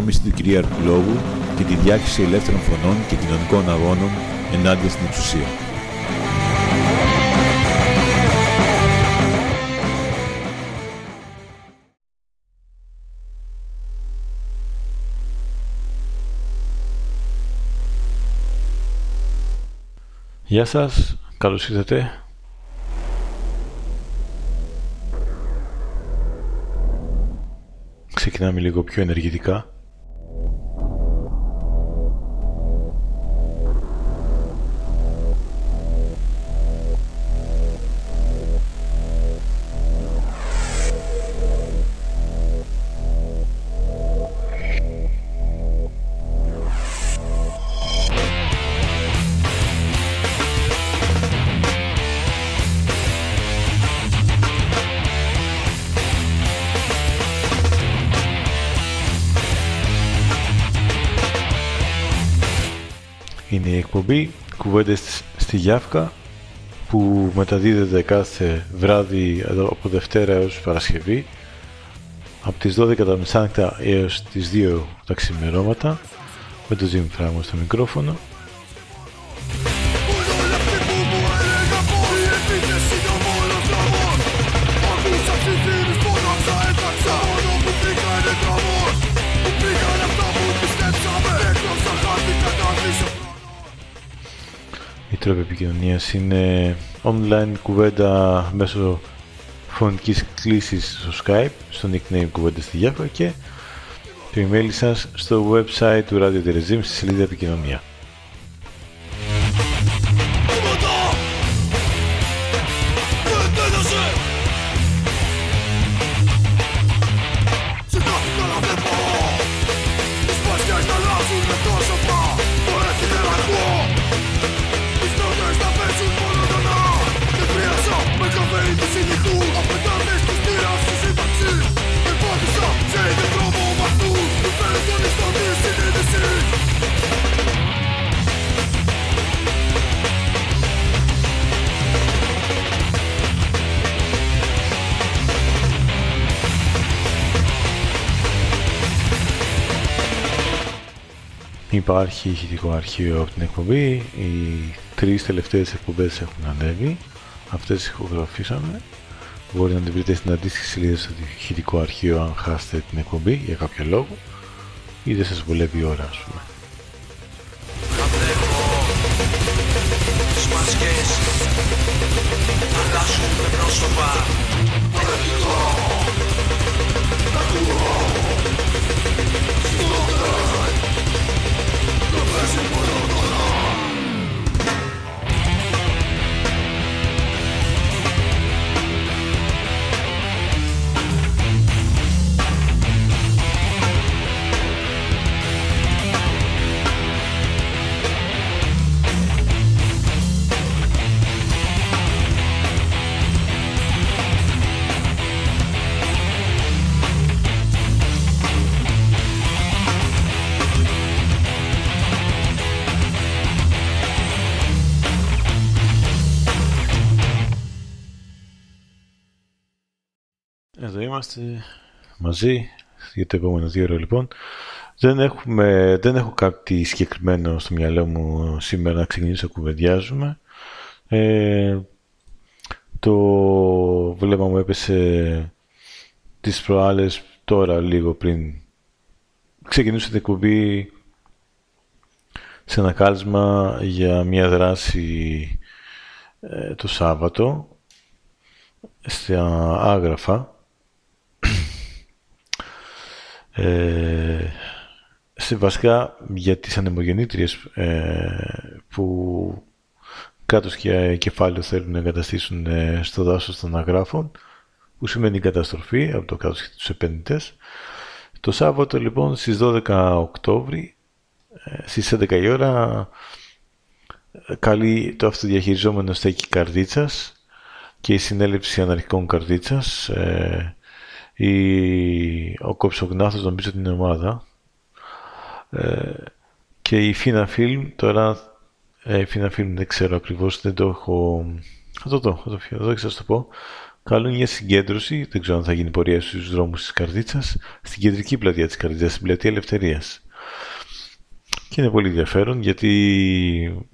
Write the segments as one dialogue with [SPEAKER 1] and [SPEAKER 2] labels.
[SPEAKER 1] του κυρίαρχου λόγου και τη διάχυση ελεύθερων φωνών και κοινωνικών αγώνων ενάντια στην εξουσία.
[SPEAKER 2] Γεια σας, καλώς ήρθατε. Ξεκινάμε λίγο πιο ενεργητικά. Εκπομπή Κουβέντες στη Γιάφκα που μεταδίδεται κάθε βράδυ από Δευτέρα έως Παρασκευή από τις 12 τα μεσάνυχτα έως τις 2 τα ξημερώματα με το Jim Φράγμα στο μικρόφωνο Η τρόπη επικοινωνίας είναι online κουβέντα μέσω φωνικής κλήσης στο Skype, στο nickname κουβέντα στη διάφορα και το email σας στο website του Radio Terezim στη σελίδα επικοινωνία. Υπάρχει ηχητικό αρχείο από την εκπομπή. Οι τρεις τελευταίες εκπομπές έχουν ανέβει. Αυτές ηχογραφήσαμε. Μπορείτε να την βρείτε στην αντίστοιχη σελίδα στο ηχητικό αρχείο αν χάσετε την εκπομπή για κάποιο λόγο ή δεν σας βολεύει η ώρα ας πούμε. Εδώ είμαστε μαζί για το επόμενο δύο ώρα λοιπόν. Δεν, έχουμε, δεν έχω κάτι συγκεκριμένο στο μυαλό μου σήμερα να ξεκινήσω να κουβεντιάζουμε. Ε, το βλέμμα μου έπεσε τις προάλλες τώρα λίγο πριν ξεκινήσω την εκπομπή σε ένα κάλεσμα για μια δράση ε, το Σάββατο στα Άγραφα ε, σε βασικά για τις ανεμογεννήτριες ε, που κάτω και κεφάλαιο θέλουν να εγκαταστήσουν ε, στο δάσος των αγράφων που σημαίνει καταστροφή από το κάτω και τους επενδυτές. Το Σάββατο λοιπόν στις 12 Οκτώβρη ε, στις 11 η ώρα καλεί το αυτοδιαχειριζόμενο στέκι Καρδίτσας και η συνέλευση αναρχικών Καρδίτσας ε, η, ο Κοψογνάθος νομίζω ότι είναι ομάδα ε, και η Φίνα Φιλμ τώρα ε, η Φίνα Φιλμ δεν ξέρω ακριβώς δεν το έχω θα το δω, θα το, θα το, θα το πω καλούν για συγκέντρωση, δεν ξέρω αν θα γίνει πορεία στους δρόμους της Καρδίτσας, στην κεντρική πλατεία της Καρδίτσας, στην πλατεία Ελευθερίας. Και είναι πολύ ενδιαφέρον γιατί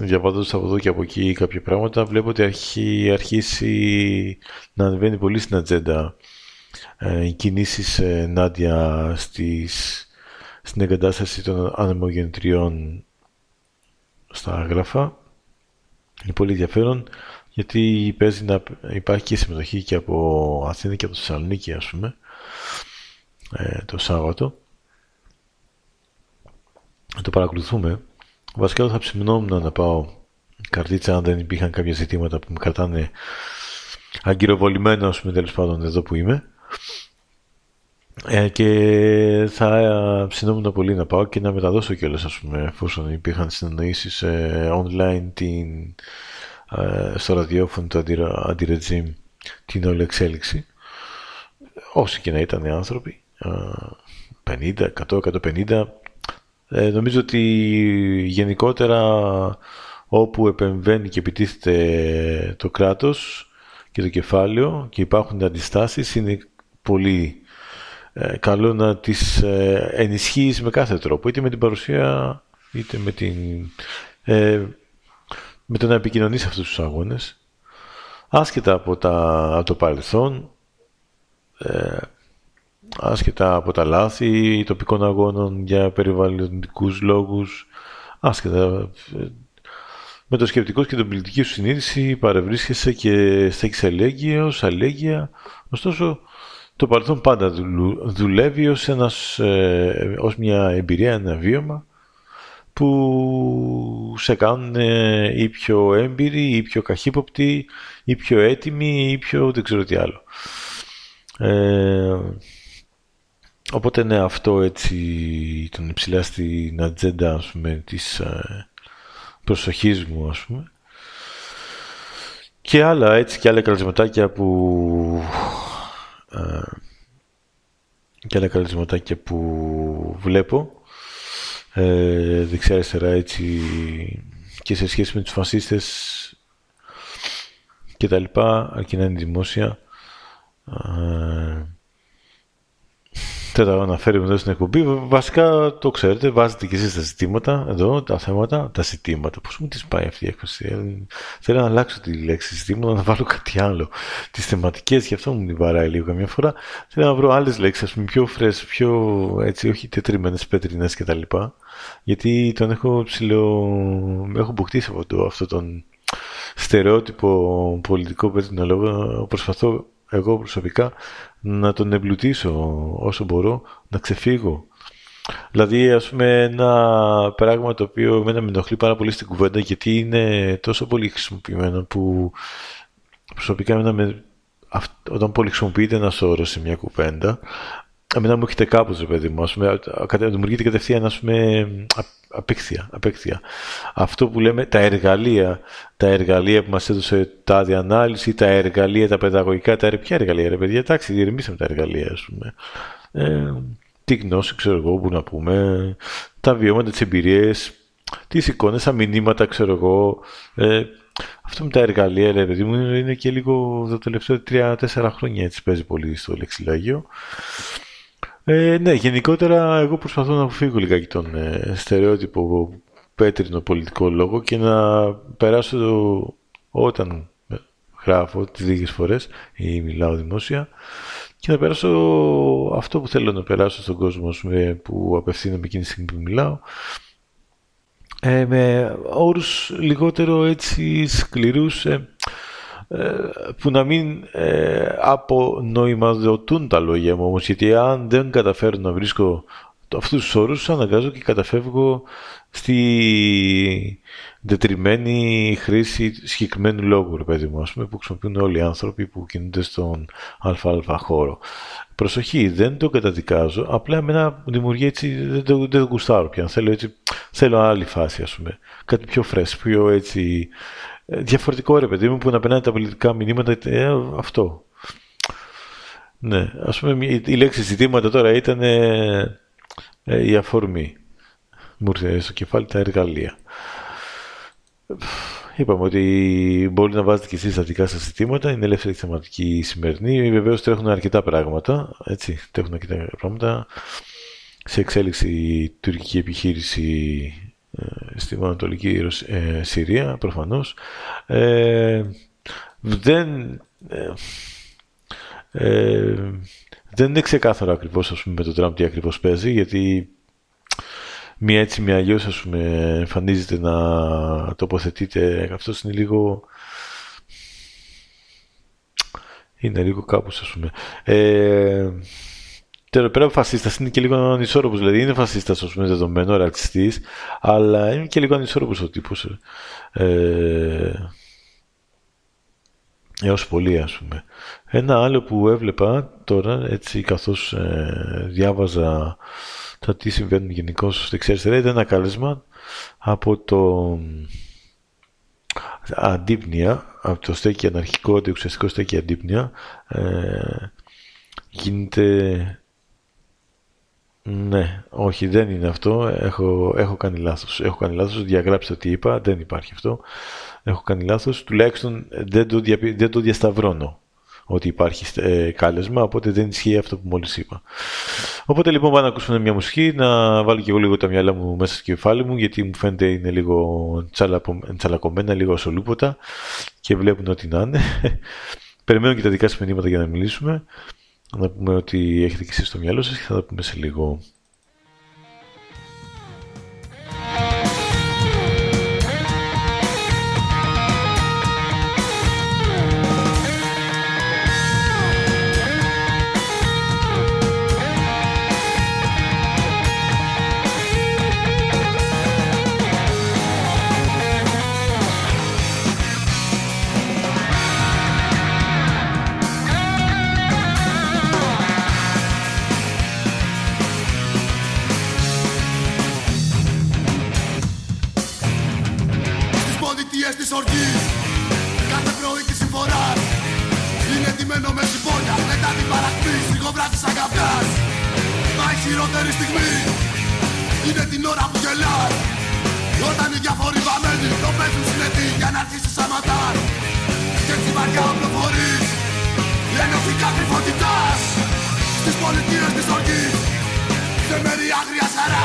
[SPEAKER 2] διαβάζοντας από εδώ και από εκεί κάποια πράγματα βλέπω ότι έχει αρχίσει να ανεβαίνει πολύ στην ατζέντα ε, οι κινήσεις ε, Νάντια στις, στην εγκατάσταση των ανεμογεννητριών στα άγραφα. Είναι πολύ ενδιαφέρον γιατί παίζει να υπάρχει και συμμετοχή και από Αθήνα και από Θεσσαλονίκη ας πούμε ε, το Σάββατο. Να το παρακολουθούμε. Βασικά θα ψημνόμουν να πάω καρδίτσα αν δεν υπήρχαν κάποια ζητήματα που με κρατάνε αγκυροβολημένο ας πούμε τέλος πάντων εδώ που είμαι. Ε, και θα ψινόμουν πολύ να πάω και να μεταδώσω κιόλας ας πούμε εφόσον υπήρχαν συνεννοήσεις ε, online την, ε, στο ραδιόφωνο του αντιρετζίμ την όλη εξέλιξη. Όσοι και να ήταν οι άνθρωποι 50, 100, 150 ε, νομίζω ότι γενικότερα όπου επεμβαίνει και επιτίθεται το κράτος και το κεφάλαιο και υπάρχουν αντιστάσεις είναι πολύ ε, καλό να τις ε, ενισχύεις με κάθε τρόπο είτε με την παρουσία είτε με την ε, με το να επικοινωνείς αυτούς τους αγώνες άσχετα από, τα, από το παρελθόν ε, άσχετα από τα λάθη τοπικών αγώνων για περιβαλλοντικούς λόγους, άσχετα με το σκεπτικό και την πολιτική σου συνείδηση παρευρίσκεσαι και στέκεις αλλέγγυος, αλλέγγυα. Ωστόσο, το παρελθόν πάντα δουλεύει ως, ένας, ε, ως μια εμπειρία, ένα βίωμα που σε κάνουν ή πιο έμπειροι ή πιο καχύποπτοι ή πιο έτοιμοι ή πιο δεν ξέρω τι άλλο. Ε, Οπότε ναι, αυτό έτσι τον υψηλά στην ατζέντα ας πούμε, της ε, προσοχής μου ας πούμε. Και άλλα έτσι και άλλα καλεσματάκια που ε, και άλλα καλεσματάκια που βλέπω. Ε, δεξιά αριστερά έτσι και σε σχέση με τους φασίστες και τα λοιπά αρκεί να είναι δημόσια. Ε, δεν τα αναφέρουμε εδώ στην εκπομπή. Βασικά το ξέρετε, βάζετε και εσείς τα ζητήματα εδώ, τα θέματα, τα ζητήματα. Πώς μου τη πάει αυτή η έκφραση. Ε, θέλω να αλλάξω τη λέξη ζητήματα, να βάλω κάτι άλλο. Τις θεματικές, γι' αυτό μου την βαράει λίγο καμιά φορά. Θέλω να βρω άλλες λέξεις, ας πούμε, πιο φρέσ, πιο έτσι, όχι τετριμένες, πέτρινες κτλ. Γιατί τον έχω ψηλό. Έχω αποκτήσει από το, αυτό τον στερεότυπο πολιτικό λόγο. Προσπαθώ εγώ προσωπικά να τον εμπλουτίσω όσο μπορώ, να ξεφύγω. Δηλαδή, ας πούμε, ένα πράγμα το οποίο εμένα με ενοχλεί πάρα πολύ στην κουβέντα, γιατί είναι τόσο πολύ χρησιμοποιημένο που προσωπικά εμένα με, όταν πολύ χρησιμοποιείται ένα όρο σε μια κουβέντα, εμένα μου έχετε κάπως, ρε παιδί μου, ας πούμε, δημιουργείται κατευθείαν, ας πούμε, απέξια, απέξια. Αυτό που λέμε τα εργαλεία, τα εργαλεία που μας έδωσε τα διανάλυση, τα εργαλεία, τα παιδαγωγικά, τα ποια εργαλεία ρε παιδιά, εντάξει, διερμήσαμε τα εργαλεία ας πούμε. Ε, τι γνώση ξέρω εγώ που να πούμε, τα βιώματα, τις εμπειρίες, τις εικόνες, τα μηνύματα ξέρω εγώ, ε, αυτό με τα εργαλεία, ρε παιδί μου, είναι και λίγο τα τελευταία τρία-τέσσερα χρόνια έτσι παίζει πολύ στο λεξιλάγιο. Ε, ναι, γενικότερα εγώ προσπαθώ να αποφύγω λιγάκι τον ε, στερεότυπο πέτρινο πολιτικό λόγο και να περάσω το, όταν γράφω τις λίγες φορές ή μιλάω δημόσια και να περάσω αυτό που θέλω να περάσω στον κόσμο που απευθύνομαι εκείνη τη στιγμή που μιλάω ε, με όρους λιγότερο έτσι σκληρούς ε, ε, που να μην ε, απονοηματοδοτούν τα λόγια μου όμως γιατί αν δεν καταφέρω να βρίσκω αυτούς τους όρους αναγκάζω και καταφεύγω στη δετριμένη χρήση συγκεκριμένου λόγου, ρε παιδί μου, ας πούμε, που χρησιμοποιούν όλοι οι άνθρωποι που κινούνται στον ΑΑ χώρο. Προσοχή, δεν το καταδικάζω, απλά εμένα μου δημιουργεί έτσι, δεν το, δεν το γουστάρω πια. Θέλω, έτσι, θέλω άλλη φάση, ας πούμε. Κάτι πιο φρέσ, πιο έτσι, ε, διαφορετικό ρε παιδί μου που να περνάει τα πολιτικά μηνύματα, ε, αυτό. Ναι, ας πούμε η λέξη ζητήματα τώρα ήταν ε, ε, η αφορμή. Μου ήρθε στο κεφάλι τα εργαλεία. είπαμε ότι μπορεί να βάζετε και εσείς τα δικά σας ζητήματα, είναι ελεύθερη θεματική σημερινή. Βεβαίως τρέχουν αρκετά πράγματα, έτσι, τρέχουν αρκετά πράγματα. Σε εξέλιξη η τουρκική επιχείρηση ε, στη Ανατολική ε, Συρία, προφανώς. Ε, δεν, ε, ε, δεν είναι ξεκάθαρο ακριβώς ας πούμε, με τον Τραμπ τι ακριβώς παίζει, γιατί μία έτσι μία αλλιώς ας πούμε εμφανίζεται να τοποθετείται αυτός είναι λίγο είναι λίγο κάπως ας πούμε ε, Τέλο πέρα, φασίστας είναι και λίγο ανισόρροπος. Δηλαδή, είναι φασίστας, ας πούμε, δεδομένο, ρατσιστής, αλλά είναι και λίγο ανισόρροπος ο τύπος. Ε, έως πολύ, ας πούμε. Ένα άλλο που έβλεπα τώρα, έτσι, καθώς ε, διάβαζα το τι συμβαίνει γενικώ στο δεξιά ήταν ένα κάλεσμα από το αντίπνοια, από το στέκι αναρχικό, το ουσιαστικό στέκι αντίπνοια, ε, γίνεται... Ναι, όχι, δεν είναι αυτό. Έχω, έχω κάνει λάθος. Έχω κάνει λάθος, διαγράψτε τι είπα, δεν υπάρχει αυτό. Έχω κάνει λάθος, τουλάχιστον δεν το, δεν το διασταυρώνω ότι υπάρχει ε, κάλεσμα, οπότε δεν ισχύει αυτό που μόλις είπα. Οπότε λοιπόν πάμε να ακούσουμε μια μουσική, να βάλω και εγώ λίγο τα μυαλά μου μέσα στο κεφάλι μου, γιατί μου φαίνεται είναι λίγο τσαλακωμένα, λίγο ασολούποτα και βλέπουν ό,τι να είναι. Περιμένω και τα δικά σας μηνύματα για να μιλήσουμε. Να πούμε ότι έχετε και εσείς στο μυαλό σας και θα τα πούμε σε λίγο. χειρότερη στιγμή.
[SPEAKER 3] Είναι την ώρα που γελάει Όταν οι διαφοροί βαμμένοι το παίζουν συνετή για να αρχίσεις να ματάρ Και έτσι βαριά οπλοφορείς. Η ένωση Στις πολιτείες της οργής. Σε μέρη άγρια σαρά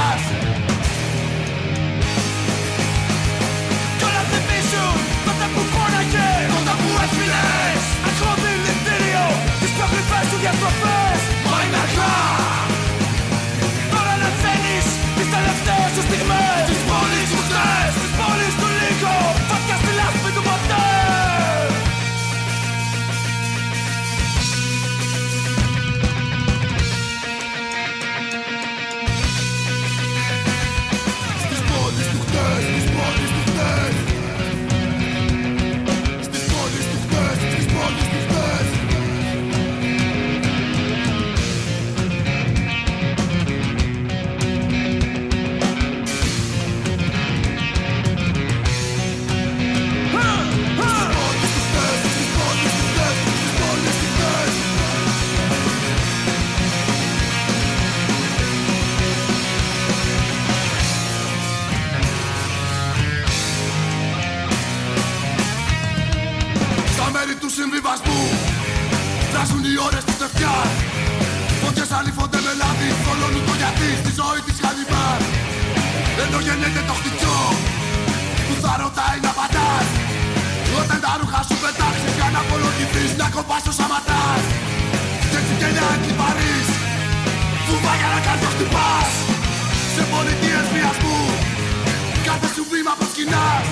[SPEAKER 3] Εξαλειφώνται με λάδι όλων οικογιατή στη ζωή της Χαλιμπάρ Ενώ γεννιέται το χτυτσό που θα ρωτάει να πατάς. Όταν τα ρούχα σου πετάξεις για να απολογηθείς να κομπάς όσα ματάς. Και έτσι και να εκλυπαρείς Φουβά για να κάνεις το χτυπάς. Σε πολιτείες βιασμού κάθε σου βήμα προσκυνάς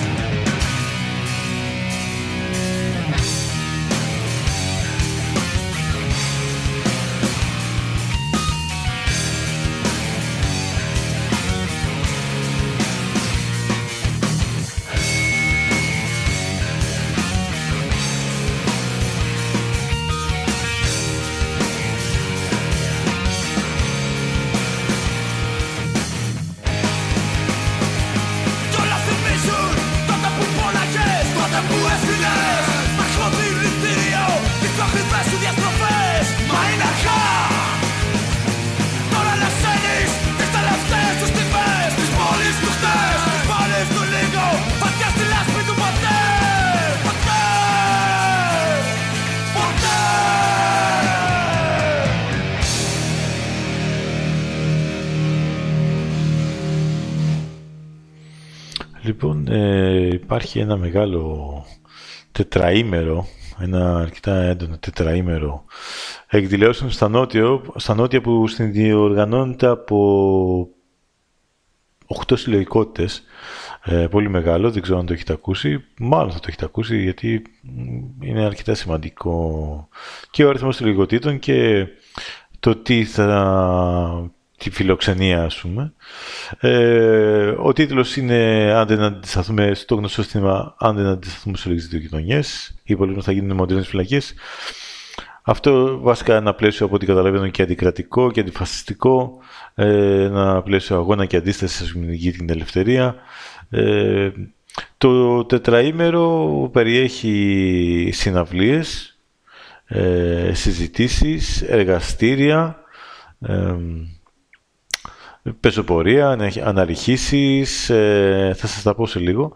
[SPEAKER 2] υπάρχει ένα μεγάλο τετραήμερο, ένα αρκετά έντονο τετραήμερο εκδηλώσεων στα νότια, στα νότια που συνδιοργανώνεται από 8 συλλογικότητες. Ε, πολύ μεγάλο, δεν ξέρω αν το έχετε ακούσει. Μάλλον θα το έχετε ακούσει γιατί είναι αρκετά σημαντικό και ο αριθμός συλλογικότητων και το τι θα τη φιλοξενία, ας πούμε. Ε, ο τίτλος είναι «Αν δεν αντισταθούμε στο γνωστό σύστημα, αν δεν αντισταθούμε σε όλες τις γειτονιές». Οι πολίτες θα γίνουν μοντέρνες φυλακές. Αυτό βασικά ένα πλαίσιο από ό,τι καταλαβαίνω και αντικρατικό και αντιφασιστικό, ε, ένα πλαίσιο αγώνα και αντίσταση στην την ελευθερία. Ε, το τετραήμερο περιέχει συναυλίες, ε, συζητήσεις, εργαστήρια, ε, πεζοπορία, αναρριχήσεις, ε, θα σας τα πω σε λίγο,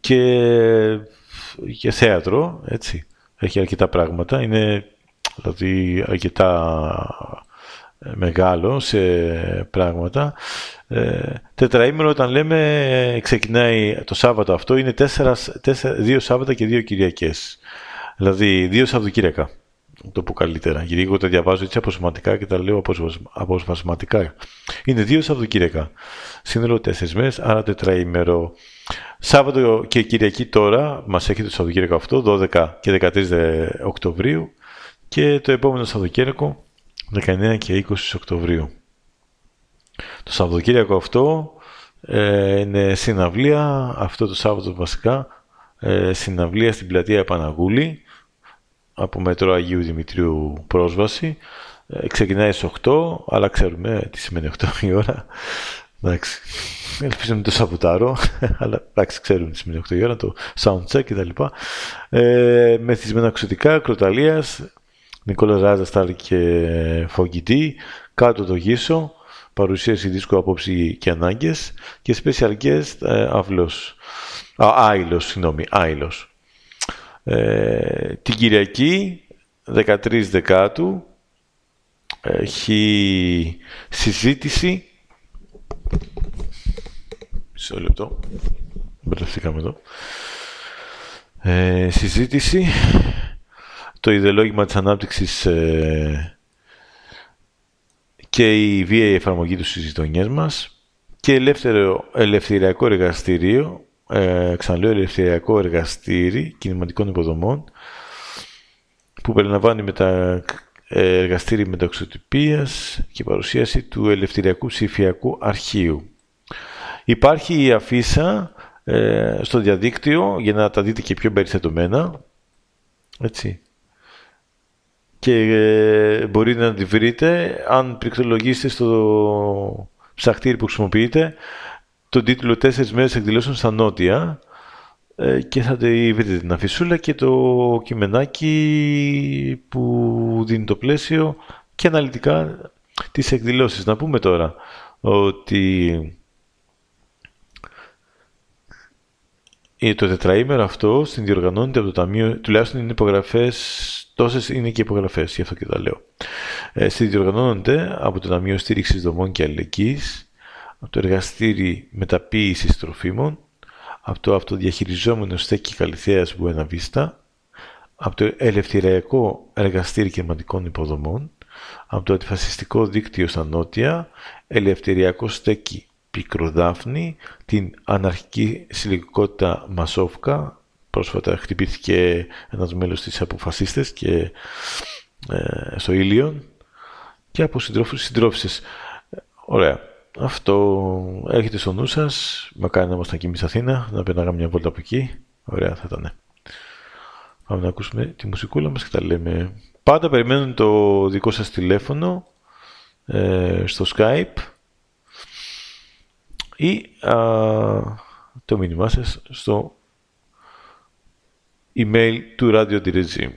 [SPEAKER 2] και, και θέατρο, έτσι. Έχει αρκετά πράγματα, είναι δηλαδή αρκετά ε, μεγάλο σε πράγματα. Ε, τετραήμερο όταν λέμε ξεκινάει το Σάββατο αυτό είναι τέσσερας, τέσσερα, δύο Σάββατα και δύο Κυριακές. Δηλαδή δύο Σαββατοκύριακα το πω καλύτερα. Γιατί εγώ τα διαβάζω έτσι αποσωματικά και τα λέω αποσπασματικά. Είναι δύο Σαββατοκύριακα. Σύνολο τέσσερις μέρες, άρα τετραήμερο. Σάββατο και Κυριακή τώρα μας έχει το Σαββατοκύριακο αυτό, 12 και 13 Οκτωβρίου. Και το επόμενο Σαββατοκύριακο, 19 και 20 Οκτωβρίου. Το Σαββατοκύριακο αυτό ε, είναι συναυλία, αυτό το Σάββατο βασικά, ε, συναυλία στην πλατεία Παναγούλη από μέτρο Αγίου Δημητρίου πρόσβαση. Ε, ξεκινάει στις 8, αλλά ξέρουμε τι σημαίνει 8 η ώρα. Εντάξει, ελπίζω να το σαπουτάρω, αλλά εντάξει, ξέρουμε τι σημαίνει 8 η ώρα, το soundcheck κτλ. Ε, μεθυσμένα εξωτικά, κροταλίας, Νικόλας Ράζας, Στάλ και Φογγητή, κάτω το γύσο, παρουσίαση δίσκου απόψη και ανάγκες και special guest ε, αυλός. Α, άιλος, συγγνώμη, άιλος. Ε, την Κυριακή, 13 Δεκάτου, έχει συζήτηση. Μισό λεπτό. Μπερδευτήκαμε εδώ. Ε, συζήτηση. Το ιδεολόγημα της ανάπτυξης ε, και η βία εφαρμογή τους στις μας και ελεύθερο ελευθεριακό εργαστήριο ε, ξαναλέω, ελευθεριακό εργαστήρι κινηματικών υποδομών που περιλαμβάνει μετα... Ε, εργαστήρι μεταξωτυπίας και παρουσίαση του ελευθεριακού ψηφιακού αρχείου. Υπάρχει η αφίσα ε, στο διαδίκτυο για να τα δείτε και πιο περιστατωμένα. Έτσι. Και ε, μπορείτε να τη βρείτε αν πληκτρολογήσετε στο ψαχτήρι που χρησιμοποιείτε τον τίτλο «Τέσσερις μέρες εκδηλώσεων στα Νότια» ε, και θα βρείτε την αφισούλα και το κειμενάκι που δίνει το πλαίσιο και αναλυτικά τις εκδηλώσεις. Να πούμε τώρα ότι το τετραήμερο αυτό συνδιοργανώνεται από το Ταμείο, τουλάχιστον είναι υπογραφές, τόσες είναι και υπογραφές, γι' αυτό και τα λέω. Ε, συνδιοργανώνονται από το Ταμείο Στήριξης Δομών και Αλληλεγγύης, από το εργαστήρι μεταποίησης τροφίμων, από το αυτοδιαχειριζόμενο στέκι Καλυθέας Βίστα, από το ελευθεριακό εργαστήρι κερματικών υποδομών, από το αντιφασιστικό δίκτυο στα νότια, ελευθεριακό στέκι Πικροδάφνη, την αναρχική συλλογικότητα Μασόφκα, πρόσφατα χτυπήθηκε ένας μέλος της αποφασίστες και ε, στο Ήλιον και από συντρόφους συντρόφισσες. Ωραία. Αυτό έχετε στο νου σας. Μακάρι να ήμασταν και εμείς Αθήνα, να περνάγαμε μια βόλτα από εκεί. Ωραία θα ήταν. Πάμε να ακούσουμε τη μουσικούλα μας και τα λέμε. Πάντα περιμένουν το δικό σας τηλέφωνο ε, στο Skype ή το μήνυμά σας στο email του Radio Regime.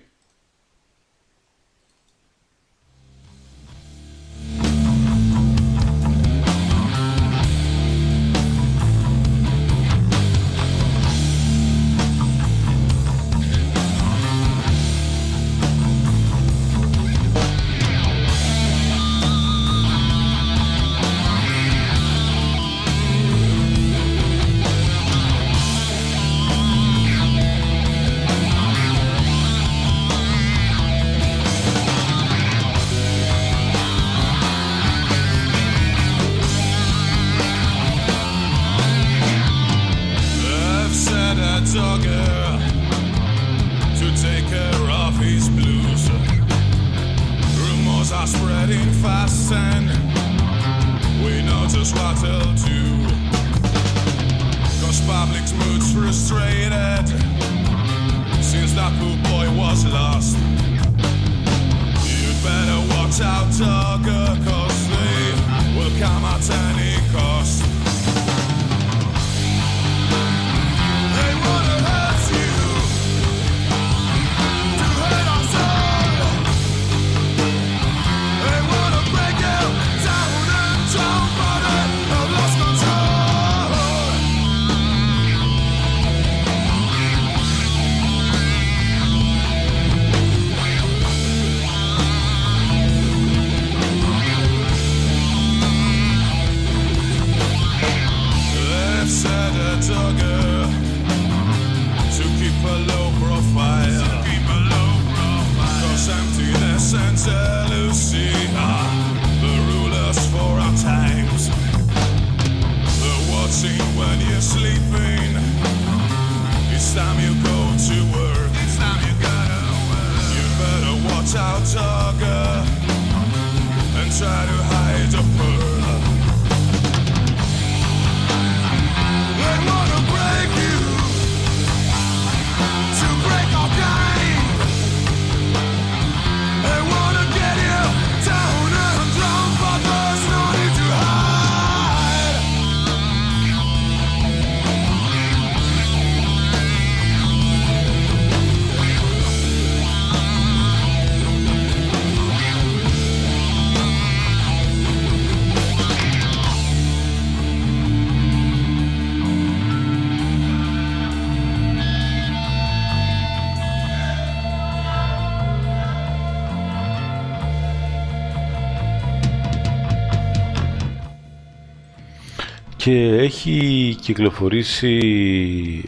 [SPEAKER 2] Και έχει κυκλοφορήσει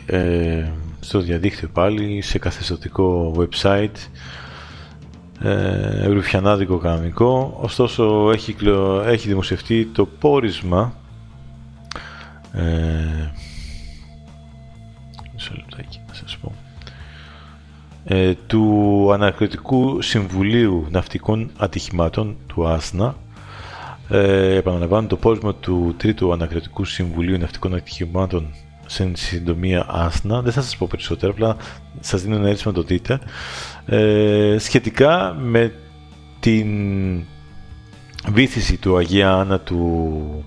[SPEAKER 2] ε, στο διαδίκτυο πάλι, σε καθεστωτικό website, ε, ρουφιανάδικο κανονικό. Ωστόσο έχει, κυκλο- έχει δημοσιευτεί το πόρισμα ε, μισό λεπτάκι να σας πω ε, του Ανακριτικού Συμβουλίου Ναυτικών Ατυχημάτων του ΆΣΝΑ ε, επαναλαμβάνω το πόρισμα του Τρίτου Ανακριτικού Συμβουλίου Ναυτικών Ατυχημάτων σε συντομία άσνα. Δεν θα σας πω περισσότερα, απλά σας δίνω ένα έτσι να το δείτε. Ε, σχετικά με την βήθηση του Αγία Άννα του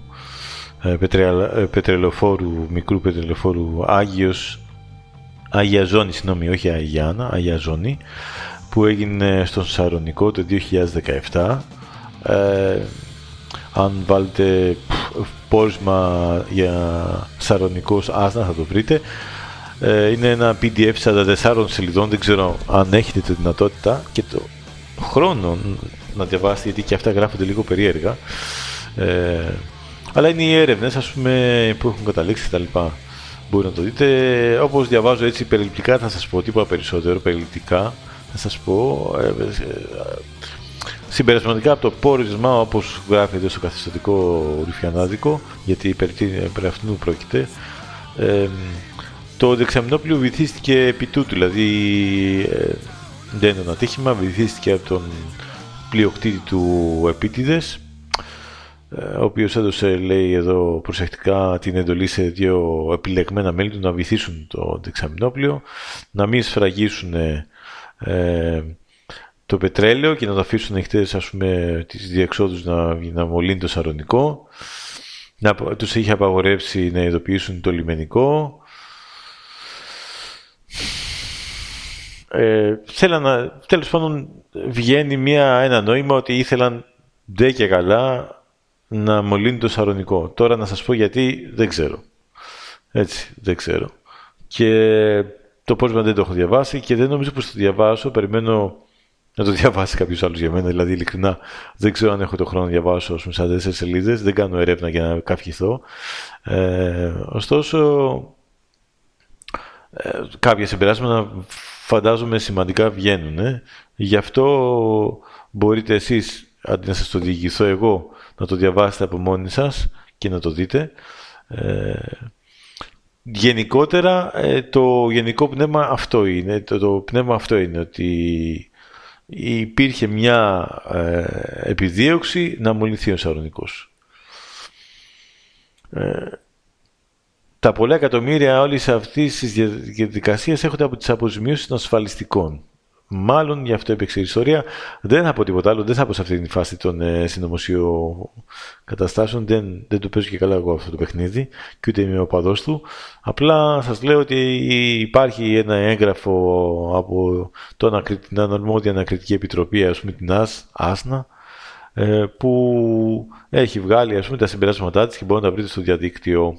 [SPEAKER 2] ε, πετρελα- ε, πετρελοφόρου, μικρού πετρελοφόρου Άγιος Αγία Ζώνη, συγγνώμη, όχι Αγία Άννα, Αγία Ζώνη, που έγινε στον Σαρονικό το 2017. Ε, αν βάλετε πφ, πόρισμα για Σαρονικός Άσνα θα το βρείτε. Ε, είναι ένα PDF 44 σελιδών, δεν ξέρω αν έχετε τη δυνατότητα και το χρόνο να διαβάσετε, γιατί και αυτά γράφονται λίγο περίεργα. Ε, αλλά είναι οι έρευνες ας πούμε, που έχουν καταλήξει κτλ. Μπορεί να το δείτε. Όπως διαβάζω έτσι περιληπτικά θα σας πω τίποτα περισσότερο, περιληπτικά θα σας πω. Ε, ε, Συμπερασματικά από το πόρισμα, όπως γράφεται στο καθεστωτικό ρουφιανάδικο, γιατί περί, τι- περί αυτού πρόκειται, ε, το δεξαμενόπλιο βυθίστηκε επί τούτου, δηλαδή ε, δεν είναι ένα ατύχημα, βυθίστηκε από τον πλειοκτήτη του επίτηδες, ε, ο οποίος έδωσε, λέει εδώ προσεκτικά, την εντολή σε δύο επιλεγμένα μέλη του να βυθίσουν το δεξαμενόπλιο, να μην σφραγίσουν ε, το πετρέλαιο και να το αφήσουν ανοιχτές ας πούμε τις διεξόδους να, να μολύνει το σαρονικό. Να, τους είχε απαγορεύσει να ειδοποιήσουν το λιμενικό. Ε, θέλαν να, τέλος πάντων βγαίνει μια, ένα νόημα ότι ήθελαν ντε και καλά να μολύνει το σαρονικό. Τώρα να σας πω γιατί δεν ξέρω. Έτσι δεν ξέρω. Και το πόρισμα δεν το έχω διαβάσει και δεν νομίζω πως το διαβάσω. Περιμένω να το διαβάσει κάποιος άλλος για μένα. Δηλαδή, ειλικρινά, δεν ξέρω αν έχω το χρόνο να διαβάσω πούμε, 44 σελίδες. Δεν κάνω έρευνα για να καυχηθώ. Ε, ωστόσο, ε, κάποια συμπεράσματα φαντάζομαι σημαντικά βγαίνουν. Ε. Γι' αυτό μπορείτε εσείς, αντί να σας το διηγηθώ εγώ, να το διαβάσετε από μόνοι σας και να το δείτε. Ε, γενικότερα ε, το γενικό πνεύμα αυτό είναι. Το, το πνεύμα αυτό είναι ότι υπήρχε μια ε, επιδίωξη να μολυνθεί ο Σαρονικός. Ε, τα πολλά εκατομμύρια όλης αυτής της διαδικασίας έρχονται από τις αποζημιώσεις των ασφαλιστικών. Μάλλον γι' αυτό έπαιξε η ιστορία. Δεν θα πω τίποτα άλλο, δεν θα πω σε αυτή τη φάση των ε, καταστάσεων. Δεν, δεν το παίζω και καλά εγώ αυτό το παιχνίδι και ούτε είμαι ο παδό του. Απλά σας λέω ότι υπάρχει ένα έγγραφο από το την Αναρμόδια Ανακριτική Επιτροπή, ας πούμε την ΑΣ, ΑΣΝΑ, ε, που έχει βγάλει ας πούμε, τα συμπεράσματά της και μπορείτε να τα βρείτε στο διαδίκτυο.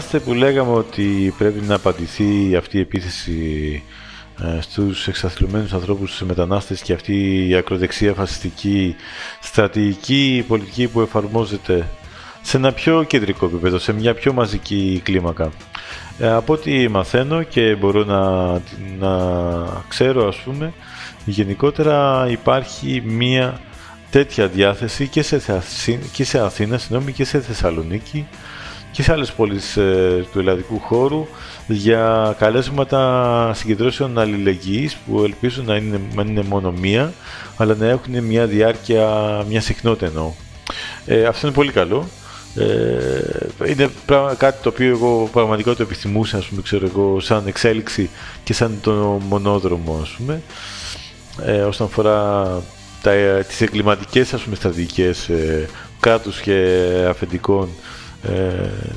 [SPEAKER 2] Θυμάστε που λέγαμε ότι πρέπει να απαντηθεί αυτή η επίθεση ε, στους εξαθλιωμένους ανθρώπους μετανάστες και αυτή η ακροδεξία φασιστική στρατηγική πολιτική που εφαρμόζεται σε ένα πιο κεντρικό επίπεδο, σε μια πιο μαζική κλίμακα. Ε, από ό,τι μαθαίνω και μπορώ να, να ξέρω ας πούμε, γενικότερα υπάρχει μια τέτοια διάθεση και σε, και σε Αθήνα συγγνώμη, και σε Θεσσαλονίκη και σε άλλες πόλεις ε, του ελλαδικού χώρου για καλέσματα συγκεντρώσεων αλληλεγγύης που ελπίζω να είναι, να είναι μόνο μία αλλά να έχουν μια διάρκεια, μια συχνότητα εννοώ. Ε, αυτό είναι πολύ καλό. Ε, είναι κάτι το οποίο εγώ πραγματικά το επιθυμούσα ας πούμε, ξέρω εγώ, σαν εξέλιξη και σαν το μονόδρομο ας πούμε, ε, όσον αφορά τα, τις εγκληματικές ας πούμε, στρατηγικές ε, κράτους και αφεντικών ε,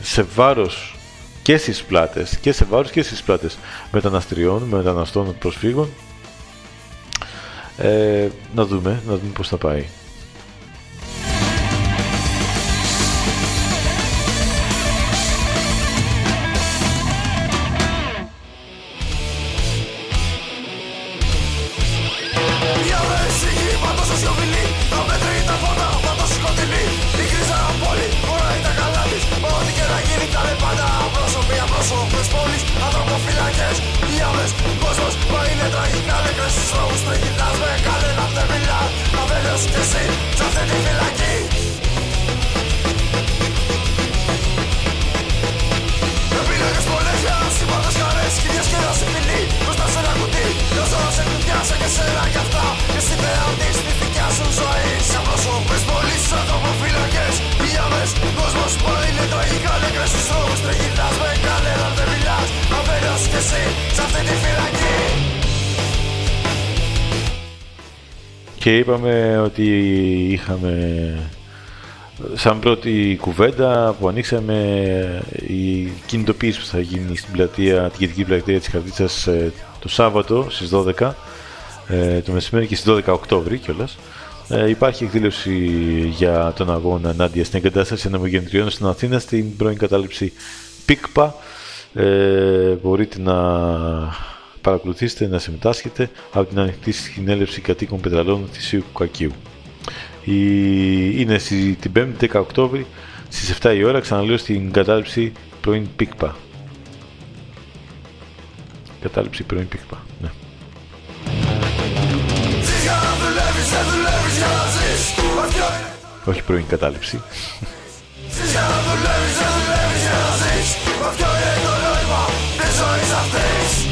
[SPEAKER 2] σε βάρος και στις πλάτες και σε βάρος και στις πλάτες μεταναστριών, μεταναστών προσφύγων ε, να δούμε, να δούμε πώς θα πάει. Και είπαμε ότι είχαμε σαν πρώτη κουβέντα που ανοίξαμε η κινητοποίηση που θα γίνει στην πλατεία, την κεντρική πλατεία της Καρδίτσας ε, το Σάββατο στις 12 ε, το μεσημέρι και στις 12 Οκτώβρη κιόλας. Ε, υπάρχει εκδήλωση για τον αγώνα ενάντια στην εγκατάσταση ανεμογεννητριών στην Αθήνα στην πρώην κατάληψη ΠΙΚΠΑ. Ε, μπορείτε να παρακολουθήσετε να συμμετάσχετε από την ανοιχτή συνέλευση κατοίκων πετραλών Θησίου Κακίου. Η... Είναι την 5η 10 Οκτώβρη Στις 7 η ώρα ξαναλέω στην κατάληψη πρώην πίκπα. Κατάληψη πρώην πίκπα, ναι. Όχι πρώην κατάληψη.
[SPEAKER 4] Απρόσωπες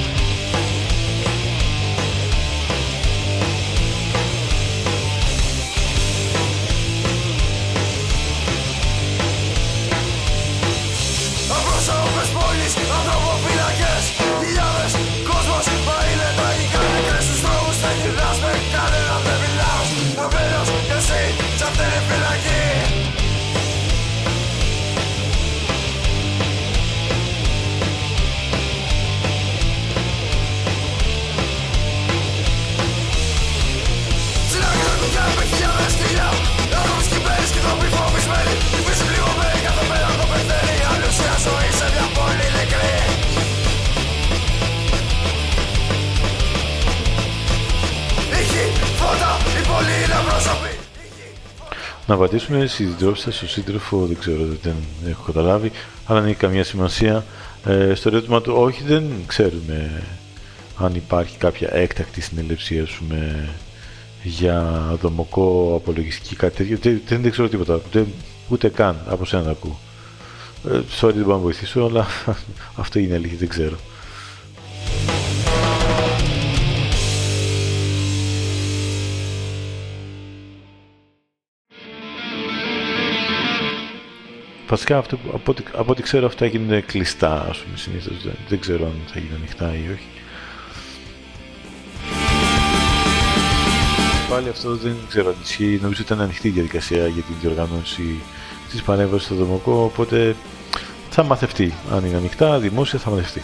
[SPEAKER 2] Να απαντήσουμε στη συντρόφισσα σας, στον σύντροφο, δεν ξέρω, δεν έχω καταλάβει, αλλά δεν έχει καμία σημασία. Ε, στο ερώτημα του, όχι, δεν ξέρουμε αν υπάρχει κάποια έκτακτη συνελευσία σου με, για δομοκό απολογιστική κάτι τέτοιο. Δεν, δεν, δεν ξέρω τίποτα, δεν, ούτε καν από σένα να ακούω. Ε, sorry, δεν μπορώ να βοηθήσω, αλλά αυτό είναι αλήθεια, δεν ξέρω. Βασικά, αυτό, που- από, ό,τι, από ό,τι ξέρω, αυτά γίνονται κλειστά, ας πούμε, συνήθως. Δεν, δεν ξέρω αν θα γίνουν ανοιχτά ή όχι. Πάλι αυτό δεν ξέρω αν ισχύει. Νομίζω ότι ήταν ανοιχτή η διαδικασία για την διοργάνωση της παρέμβασης στο Δομοκό, οπότε θα μαθευτεί. Αν είναι ανοιχτά, δημόσια θα μαθευτεί.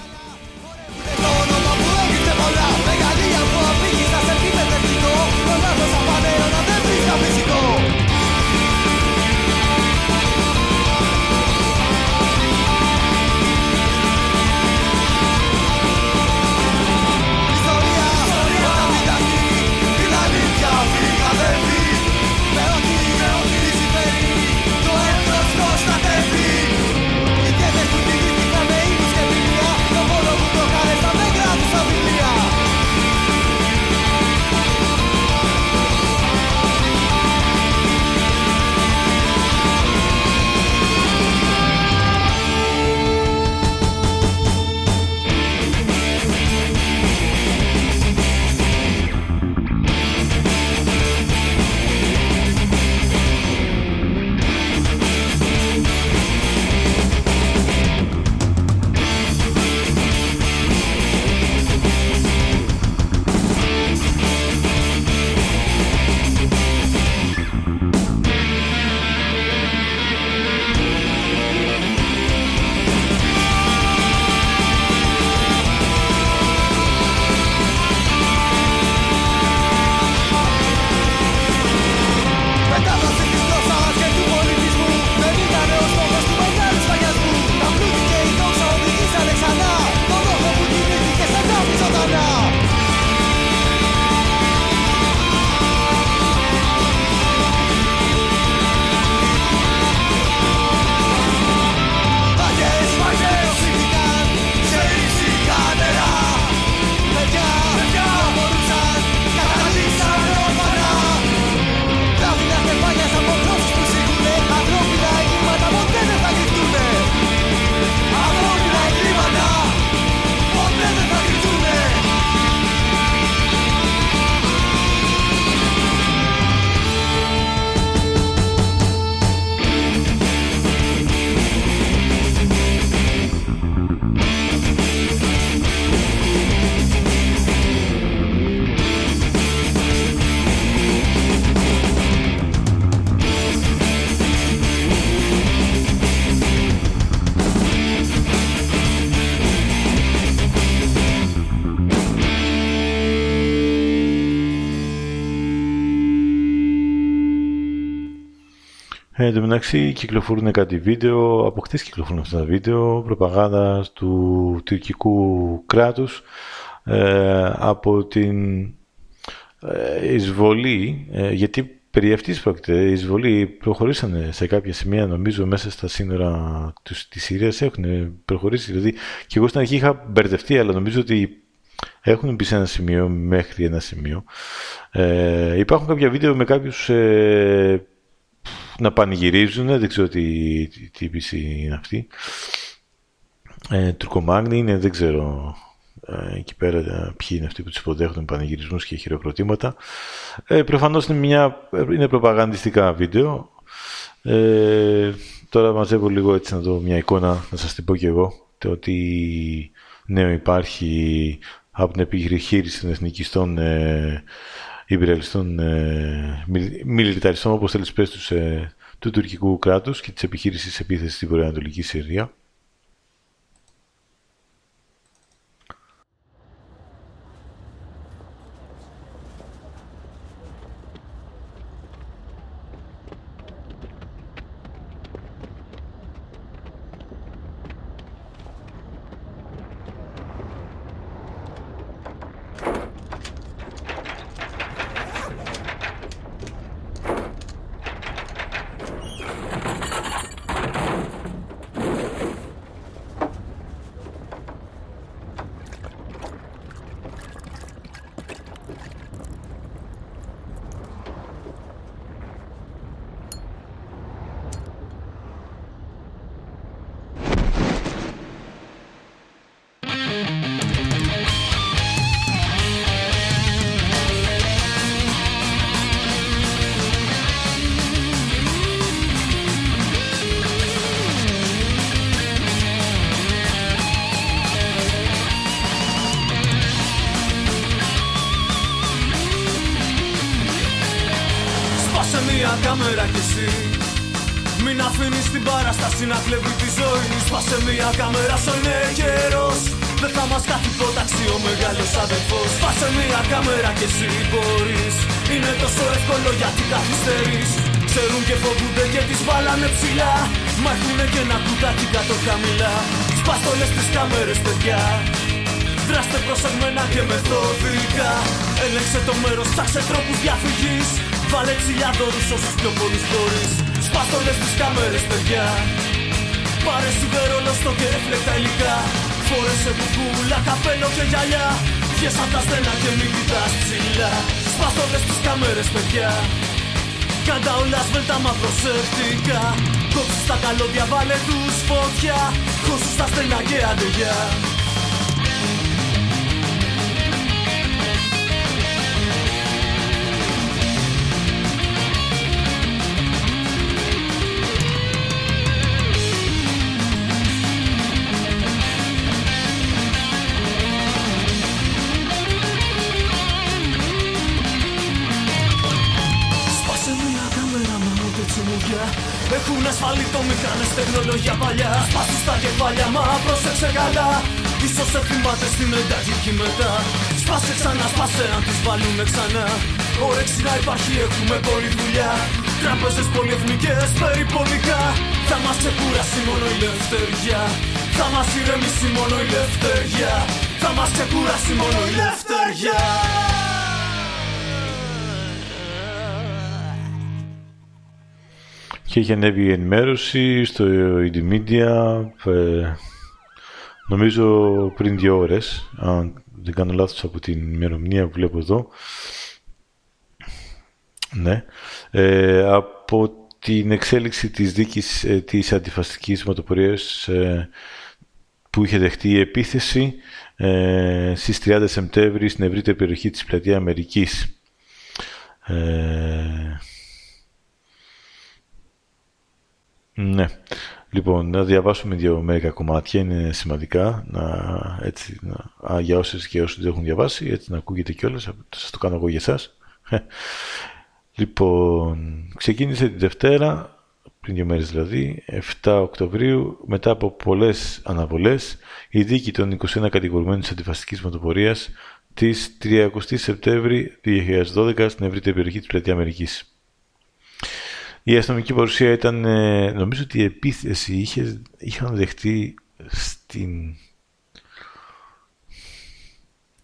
[SPEAKER 2] Ε, εν τω μεταξύ κυκλοφορούν κάτι βίντεο, από χτες κυκλοφορούν αυτά τα βίντεο, προπαγάνδα του τουρκικού κράτους ε, από την ε, εισβολή, ε, γιατί περί αυτής πρόκειται. Οι εισβολοί προχωρήσανε σε κάποια σημεία, νομίζω, μέσα στα σύνορα τους, της Συρίας έχουν προχωρήσει. Δηλαδή, και εγώ στην αρχή είχα μπερδευτεί, αλλά νομίζω ότι έχουν μπει σε ένα σημείο, μέχρι ένα σημείο. Ε, υπάρχουν κάποια βίντεο με κάποιους ε, να πανηγυρίζουν, δεν ξέρω τι, τι, τι είναι αυτή. Ε, Τουρκομάγνη είναι, δεν ξέρω ε, εκεί πέρα ε, ποιοι είναι αυτοί που τους υποδέχονται πανηγυρισμούς και χειροκροτήματα. Ε, προφανώς είναι, μια, είναι προπαγανδιστικά βίντεο. Ε, τώρα μαζεύω λίγο έτσι να δω μια εικόνα, να σας την πω και εγώ, το ότι νέο υπάρχει από την επιχειρήση των εθνικιστών ε, υπηρελιστών ε, μιλιταριστών, όπως θέλεις πες τους, ε, του τουρκικού κράτους και της επιχείρησης επίθεσης στην βορειοανατολική Συρία.
[SPEAKER 5] Σπάσε μία κάμερα σου είναι καιρός Δεν θα μας κάτι υπόταξη ο μεγάλος αδελφός. Σπάσε μία κάμερα κι εσύ μπορείς. Είναι τόσο εύκολο γιατί καθυστερείς Ξέρουν και φοβούνται και τις βάλανε ψηλά. Μα έχουνε και ένα κουτάκι κάτω χαμηλά Σπάστε όλες τις κάμερες παιδιά. Δράστε προσεγμένα και μεθοδικά Έλεξε το μέρος, ψάξε τρόπους διαφυγής. Βάλε ξυλιά δώρους όσους πιο πολλούς μπορείς. Σπάς όλες τις κάμερες παιδιά Πάρε σιδερόλωστο και έφλεκτα υλικά. Φόρεσε μπουκούλα, καπέλο και γυαλιά. Βγες απ' τα στένα και μην κοιτάς ψηλά. Σπάς όλες τις κάμερες παιδιά. Κάντα όλα σβέλτα μα προσεκτικά Κόψεις τα καλώδια, βάλε τους φωτιά. Χώσου στα στενά και αντεγιά Έχουν ασφαλίτο μηχανές τεχνολογία παλιά. Σπάσου στα κεφάλια μα πρόσεξε καλά. Ίσως σε θυμάται στην ενταγική μετά. Σπάσε ξανά σπάσε αν τους βάλουνε ξανά. Όρεξη να υπάρχει έχουμε πολλή δουλειά. Τράπεζες πολυεθνικές περιπολικά. Θα μας ξεκουράσει μόνο η λευτεριά. Θα μας ηρεμήσει μόνο η λευτεριά. Θα μας ξεκουράσει μόνο η λευτεριά
[SPEAKER 2] Και είχε ανέβει η ενημέρωση στο Indymedia, ε, νομίζω πριν δύο ώρες, αν δεν κάνω λάθος από την ημερομηνία που βλέπω εδώ. Ναι. Ε, από την εξέλιξη της δίκης ε, της αντιφαστικής μοτοπορίας ε, που είχε δεχτεί η επίθεση ε, στις 30 Σεπτέμβρη στην ευρύτερη περιοχή της πλατεία Αμερικής. Ε, Ναι. Λοιπόν, να διαβάσουμε δύο μερικά κομμάτια, είναι σημαντικά, να, έτσι, να, α, για όσες και όσους δεν έχουν διαβάσει, έτσι να ακούγεται κιόλας, θα σας το κάνω εγώ για εσάς. Λοιπόν, ξεκίνησε τη Δευτέρα, πριν δύο μέρες δηλαδή, 7 Οκτωβρίου, μετά από πολλές αναβολές, η δίκη των 21 κατηγορουμένων της αντιφαστικής μοτοπορίας της 30 Σεπτέμβρη 2012 στην ευρύτερη περιοχή της Πλατεία Αμερικής. Η αστυνομική παρουσία ήταν, ε, νομίζω ότι η επίθεση είχε, είχαν δεχτεί στην...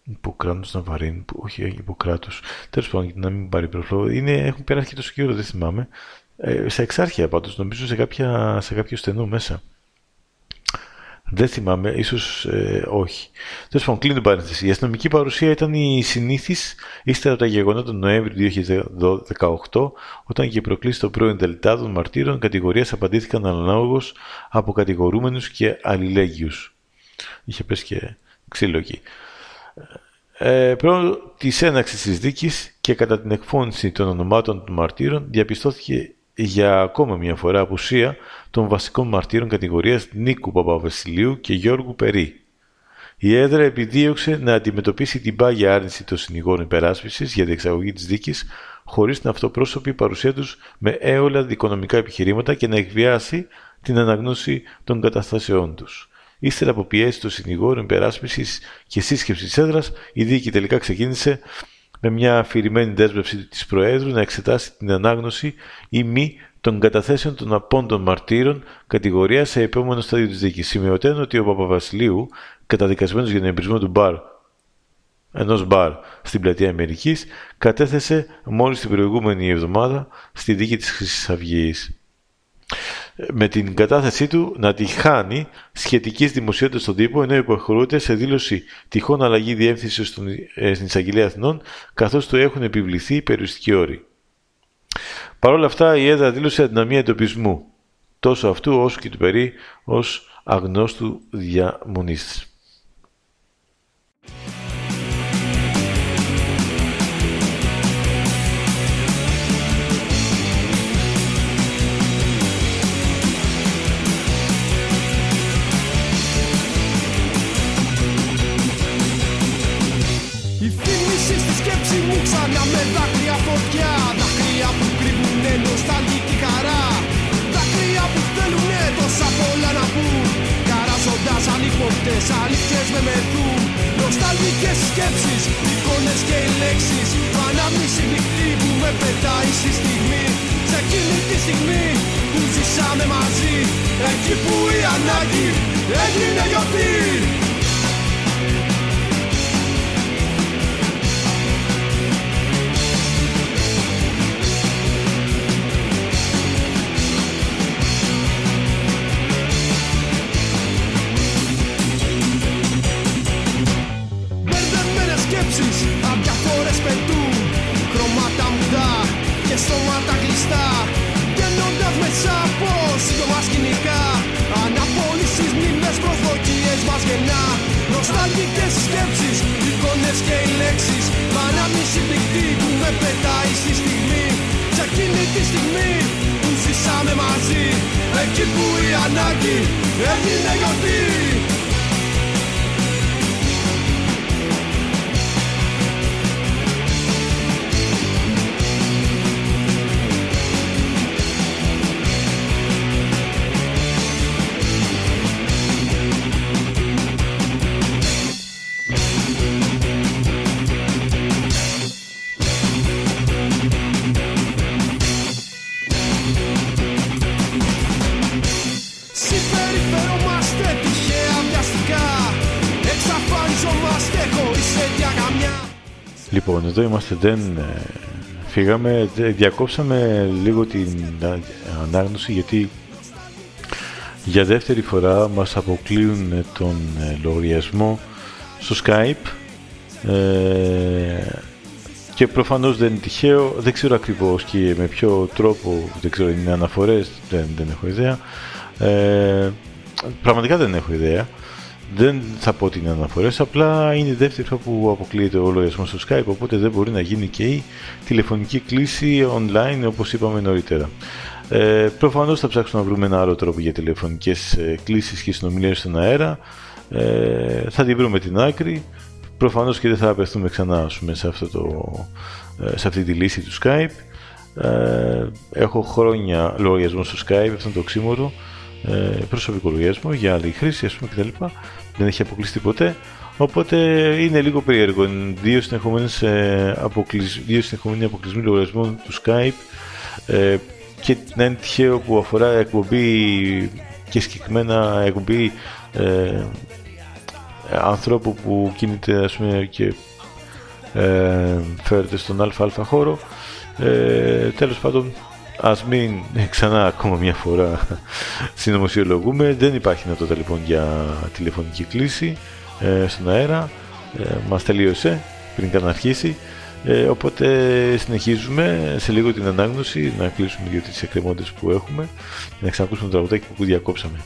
[SPEAKER 2] Υποκράτους Ναβαρίν, που, όχι Υποκράτους, τέλος πάντων για να μην πάρει προφλόγο, είναι, έχουν περάσει και τόσο καιρό, δεν θυμάμαι. Ε, σε εξάρχεια πάντως, νομίζω σε, κάποια, σε κάποιο στενό μέσα. Δεν θυμάμαι, ίσως ε, όχι. Τέλος πάντων, κλείνω την παρένθεση. Η αστυνομική παρουσία ήταν η συνήθις ύστερα από τα γεγονότα του Νοέμβρη 2018, όταν και οι προκλήσεις των πρώην τελετάδων μαρτύρων κατηγορία απαντήθηκαν αναλόγως από κατηγορούμενους και αλληλέγγυους. Είχε πέσει και ξύλο εκεί. Ε, Πρώτο της έναξης της δίκης και κατά την εκφώνηση των ονομάτων των μαρτύρων διαπιστώθηκε για ακόμα μια φορά απουσία των βασικών μαρτύρων κατηγορίας Νίκου Παπαβασιλείου και Γιώργου Περί. Η έδρα επιδίωξε να αντιμετωπίσει την πάγια άρνηση των συνηγόρων υπεράσπισης για διεξαγωγή της δίκης, χωρίς να αυτοπρόσωπη η παρουσία τους με έολα δικονομικά επιχειρήματα και να εκβιάσει την αναγνώση των καταστάσεών τους. Ύστερα από πιέσεις των συνηγόρων υπεράσπισης και σύσκεψη έδρας, η δίκη τελικά ξεκίνησε με μια αφηρημένη δέσμευση της Προέδρου να εξετάσει την ανάγνωση ή μη των καταθέσεων των απόντων μαρτύρων κατηγορίας σε επόμενο στάδιο της δίκης. Σημειωτέν ότι ο Παπαβασιλείου, καταδικασμένος για τον εμπρισμό του μπαρ ενός μπαρ στην πλατεία Αμερικής, κατέθεσε μόλις την προηγούμενη εβδομάδα στη δίκη της Χρυσής Αυγής με την κατάθεσή του να τη χάνει σχετικής δημοσιότητας στον τύπο, ενώ υποχρεούται σε δήλωση τυχόν αλλαγή διεύθυνσης ε, στην Εισαγγελία Αθηνών, καθώς του έχουν επιβληθεί περιοριστικοί όροι. Παρ' όλα αυτά, η ΕΔΑ δήλωσε αδυναμία εντοπισμού, τόσο αυτού όσο και του περί, ως αγνώστου διαμονής.
[SPEAKER 6] Με μεθούν Νοσταλγικές σκέψεις, εικόνες και λέξεις. Ανάμνηση νυχτή που με πετάει στη στιγμή. Σε εκείνη τη στιγμή που ζήσαμε μαζί. Εκεί που η ανάγκη έγινε γιορτή απόψεις αδιαφορές πετούν Χρώματα μουδά και στόματα κλειστά. Γεννώντας μέσα από σιω μας Αναπόλυσεις Αναπόλυσης μνήμες προσδοκίες μας γεννά. Νοσταλγικές σκέψεις, εικόνες και οι λέξεις. Μα να μη συμπληκτή που με πετάει στη στιγμή. Σε εκείνη τη στιγμή που ζήσαμε μαζί. Εκεί που η ανάγκη έγινε γιορτή.
[SPEAKER 2] Εδώ είμαστε, δεν ε, φύγαμε, διακόψαμε λίγο την ανάγνωση γιατί για δεύτερη φορά μας αποκλείουν τον ε, λογαριασμό στο Skype ε, και προφανώς δεν είναι τυχαίο, δεν ξέρω ακριβώς και με ποιο τρόπο, δεν ξέρω είναι αναφορές, δεν, δεν έχω ιδέα. Ε, πραγματικά δεν έχω ιδέα. Δεν θα πω την αναφορές, απλά είναι η δεύτερη φορά που αποκλείεται ο λογαριασμός στο Skype, οπότε δεν μπορεί να γίνει και η τηλεφωνική κλήση online όπως είπαμε νωρίτερα. Ε, Προφανώς θα ψάξουμε να βρούμε ένα άλλο τρόπο για τηλεφωνικές ε, κλήσει και συνομιλίες στον αέρα. Ε, θα την βρούμε την άκρη. Προφανώς και δεν θα απευθούμε ξανά σε, αυτό το, ε, σε αυτή τη λύση του Skype. Ε, έχω χρόνια λογαριασμό στο Skype, αυτό είναι το οξύμορο, ε, προσωπικό λογαριασμό για άλλη χρήση, ας πούμε κτλ δεν έχει αποκλειστεί ποτέ. Οπότε είναι λίγο περίεργο. Δύο συνεχόμενες, ε, δύο συνεχόμενοι αποκλεισμοί λογαριασμών του Skype ε, και να είναι τυχαίο που αφορά εκπομπή και συγκεκριμένα εκπομπή ε, ανθρώπου που κινείται ας πούμε και ε, φέρεται στον ΑΑ χώρο ε, τέλος πάντων ας μην ξανά ακόμα μια φορά συνωμοσιολογούμε. Δεν υπάρχει δυνατότητα λοιπόν για τηλεφωνική κλίση ε, στον αέρα. Ε, μας τελείωσε πριν καν αρχίσει. Ε, οπότε συνεχίζουμε σε λίγο την ανάγνωση να κλείσουμε δύο τις εκκρεμόντες που έχουμε να ξανακούσουμε το τραγουδάκι που διακόψαμε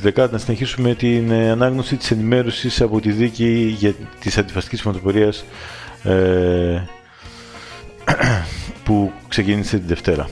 [SPEAKER 2] διακόπτουμε του κύριοι Δεκάτα, να συνεχίσουμε την ε, ανάγνωση της ενημέρωσης από τη δίκη για της αντιφασικής φωτοπορίας ε, που ξεκίνησε την Δευτέρα,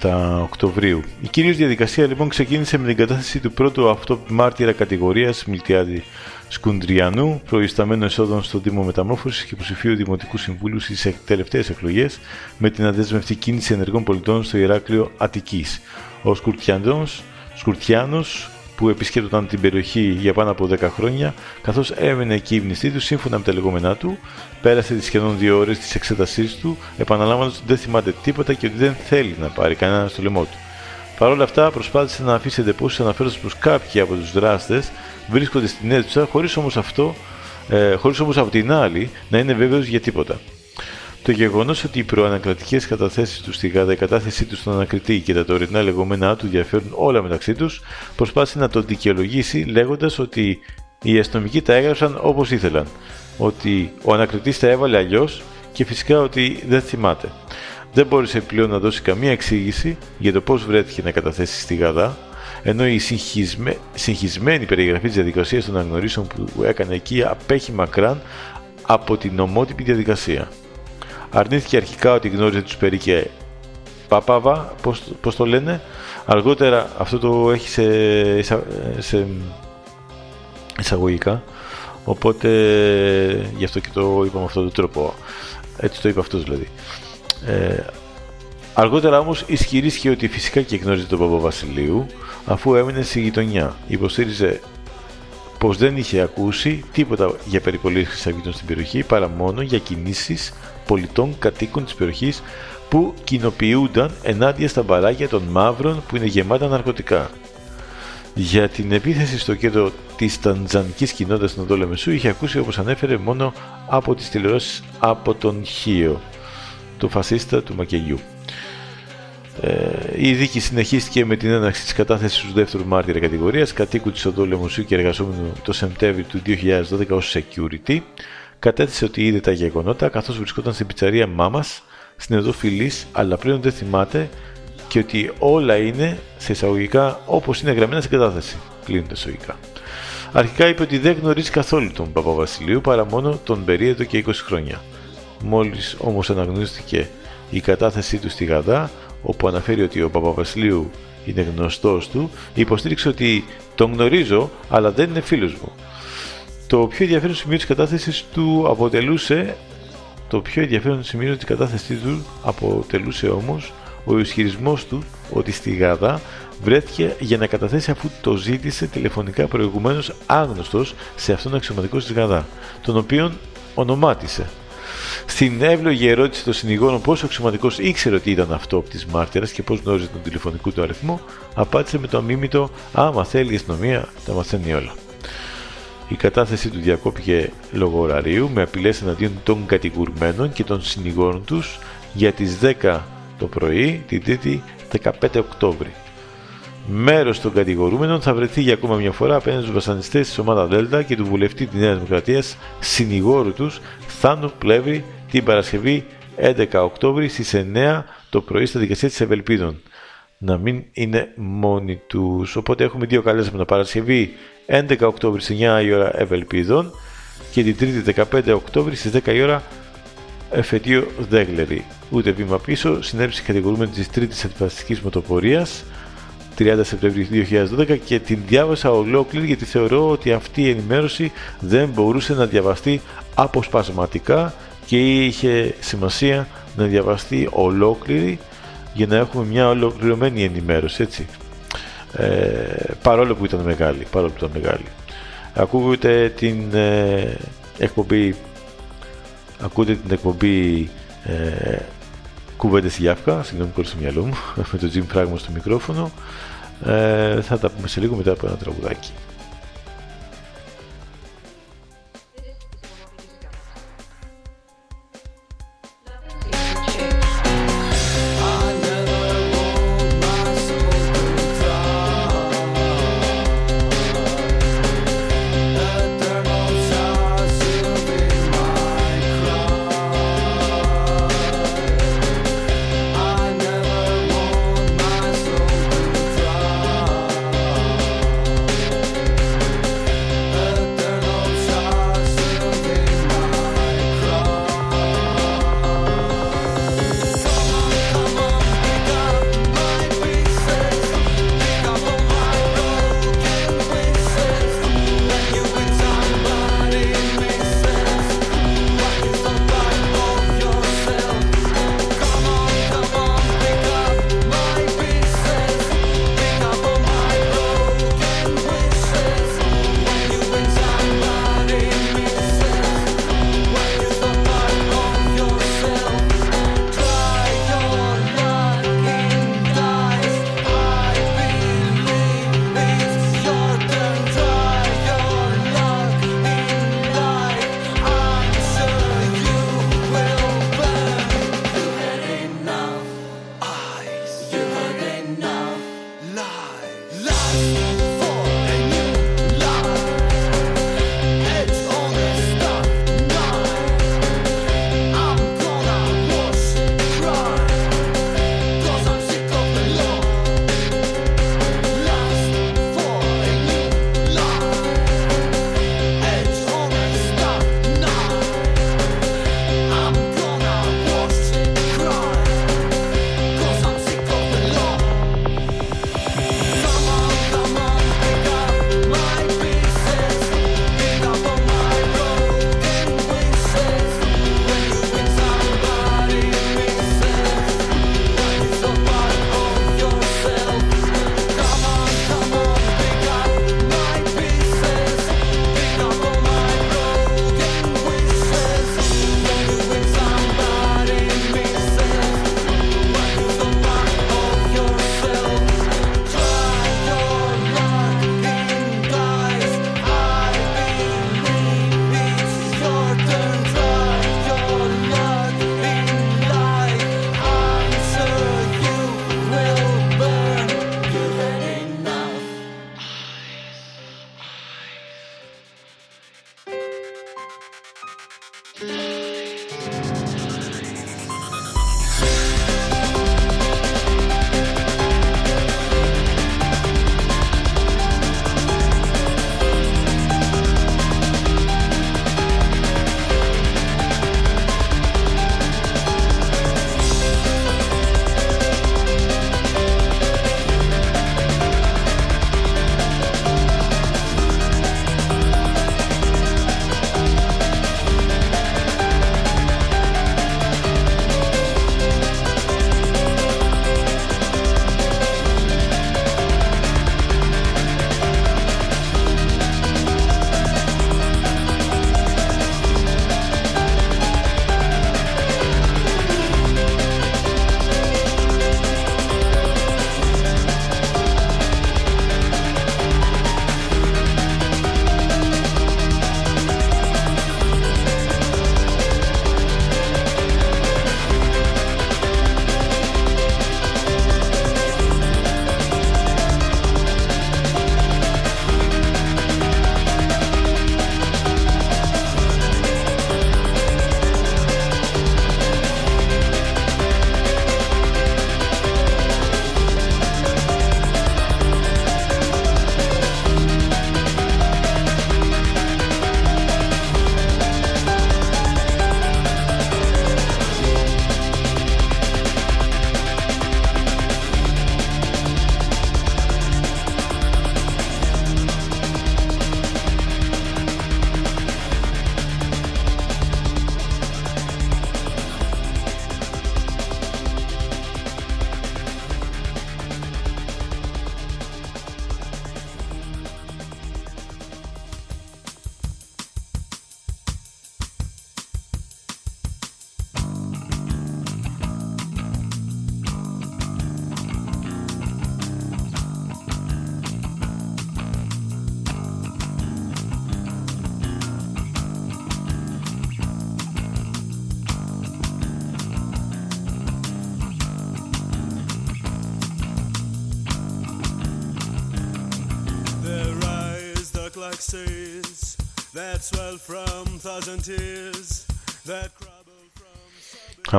[SPEAKER 2] 7 Οκτωβρίου. Η κυρίως διαδικασία λοιπόν ξεκίνησε με την κατάθεση του πρώτου αυτό μάρτυρα κατηγορίας Μιλτιάδη Σκουντριανού, προϊσταμένου εσόδων στον Δήμο Μεταμόρφωσης και υποψηφίου Δημοτικού Συμβούλου στις τελευταίες εκλογές, με την αδέσμευτη κίνηση ενεργών πολιτών στο Ηράκλειο Αττικής. Ο Σκουρτιανός Σκουρτιάνος που επισκέπτονταν την περιοχή για πάνω από 10 χρόνια, καθώς έμενε εκεί η μνηστή του σύμφωνα με τα λεγόμενά του, πέρασε τις σχεδόν δύο ώρες της εξέτασής του, επαναλάμβανοντα ότι δεν θυμάται τίποτα και ότι δεν θέλει να πάρει κανένα στο λαιμό του. Παρ' όλα αυτά, προσπάθησε να αφήσει εντεπώσει αναφέροντα πω κάποιοι από τους δράστες βρίσκονται στην αίθουσα, χωρίς όμως αυτό, ε, χωρίς όμως από την άλλη να είναι βέβαιος για τίποτα. Το γεγονός ότι οι προανακρατικέ καταθέσεις τους στη ΓΑΔΑ, η κατάθεσή τους στον ανακριτή και τα τωρινά λεγόμενά του διαφέρουν όλα μεταξύ τους, προσπάθησε να το δικαιολογήσει λέγοντας ότι οι αστυνομικοί τα έγραψαν όπως ήθελαν. Ότι ο ανακριτής τα έβαλε αλλιώς και φυσικά ότι δεν θυμάται. Δεν μπόρεσε πλέον να δώσει καμία εξήγηση για το πώς βρέθηκε να καταθέσει στη ΓΑΔΑ, ενώ η συγχυσμέ... συγχυσμένη περιγραφή της διαδικασίας των αναγνωρίσεων που έκανε εκεί απέχει μακράν από την νομότυπη διαδικασία. Αρνήθηκε αρχικά ότι γνώριζε τους Περί και Πάπαβα, πώς, πώς το λένε. Αργότερα αυτό το έχει σε, εισα- σε εισαγωγικά, οπότε γι' αυτό και το είπα με αυτόν τον τρόπο. Έτσι το είπε αυτός δηλαδή. Ε, αργότερα όμως ισχυρίστηκε ότι φυσικά και γνώριζε τον Παπα Βασιλείου, αφού έμεινε στη γειτονιά. Υποστήριζε πως δεν είχε ακούσει τίποτα για περιπολίες χρυσαυγίτων στην περιοχή παρά μόνο για κινήσεις πολιτών κατοίκων της περιοχής που κοινοποιούνταν ενάντια στα μπαράκια των μαύρων που είναι γεμάτα ναρκωτικά. Για την επίθεση στο κέντρο της τανζανικής κοινότητας στην Οδό Λεμεσού είχε ακούσει όπως ανέφερε μόνο από τις τηλεορώσεις από τον Χίο, το φασίστα του Μακεγιού. Ε, η δίκη συνεχίστηκε με την έναρξη της κατάθεσης του δεύτερου μάρτυρα κατηγορίας κατοίκου της Οδό Λεμεσού και εργαζόμενου το Σεπτέμβριο του 2012 ως security. Κατέθεσε ότι είδε τα γεγονότα καθώς βρισκόταν στην πιτσαρία Μάμας στην Οδό Φιλής αλλά πλέον δεν θυμάται και ότι όλα είναι σε εισαγωγικά όπως είναι γραμμένα στην κατάθεση. Κλείνουν τα εισαγωγικά. Αρχικά είπε ότι δεν γνωρίζει καθόλου τον Παπαβασιλείου παρά μόνο τον περίοδο και 20 χρόνια. Μόλις όμως αναγνωρίστηκε η κατάθεσή του στη Γαδά, όπου αναφέρει ότι ο Παπαβασιλείου είναι γνωστός του, υποστήριξε ότι τον γνωρίζω αλλά δεν είναι φίλος μου. Το πιο ενδιαφέρον σημείο της κατάθεσης του αποτελούσε
[SPEAKER 7] Το πιο ενδιαφέρον σημείο είναι ότι η κατάθεσής του αποτελούσε όμως ο ισχυρισμός του ότι στη Γαδά βρέθηκε για να καταθέσει αφού το ζήτησε τηλεφωνικά προηγουμένως άγνωστος σε αυτόν τον αξιωματικό της Γαδά, τον οποίον ονομάτισε. Στην εύλογη ερώτηση των συνηγόρων πώ ο αξιωματικός ήξερε ότι ήταν αυτό της μάρτυρας και πώς γνώριζε τον τηλεφωνικό του αριθμό, απάντησε με το αμήμητο Άμα θέλει η αστυνομία, τα μαθαίνει όλα. Η κατάθεση του διακόπηκε λόγω ωραρίου με απειλές εναντίον των κατηγορουμένων και των συνηγόρων τους για τις 10 το πρωί την Τρίτη 15 Οκτώβρη. Μέρος των κατηγορούμενων θα βρεθεί για ακόμα μια φορά απέναντι στους βασανιστές της ομάδα Δέλτα και του βουλευτή της Νέας Δημοκρατίας, συνηγόρου τους, Θάνου Πλεύρη, την Παρασκευή 11 Οκτώβρη στις 9 το πρωί στα δικασία της Ευελπίδων. Να μην είναι μόνοι τους. Οπότε έχουμε δύο καλέσματα. Παρασκευή 11 Οκτώβρη στις 9 η ώρα Ευελπίδων και την Τρίτη 15 Οκτώβρη στις 10 η ώρα εφετείο Δέγλερη. Ούτε βήμα πίσω, συνέβηση κατηγορούμενη της Τρίτης Αντιφασιστική Μοτοπορίας 30 Σεπτεμβρίου 2012 και την διάβασα ολόκληρη γιατί θεωρώ ότι αυτή η ενημέρωση δεν μπορούσε να διαβαστεί αποσπασματικά και είχε σημασία να διαβαστεί ολόκληρη για να έχουμε μια ολοκληρωμένη ενημέρωση, έτσι. Ε, παρόλο που ήταν μεγάλη, παρόλο που ήταν μεγάλη. Ακούγεται την ε, εκπομπή ακούτε την εκπομπή ε, κουβέντες στη Γιάφκα, συγγνώμη χωρίς το μυαλό μου, με το Jim Fragment στο μικρόφωνο. Ε, θα τα πούμε σε λίγο μετά από ένα τραγουδάκι.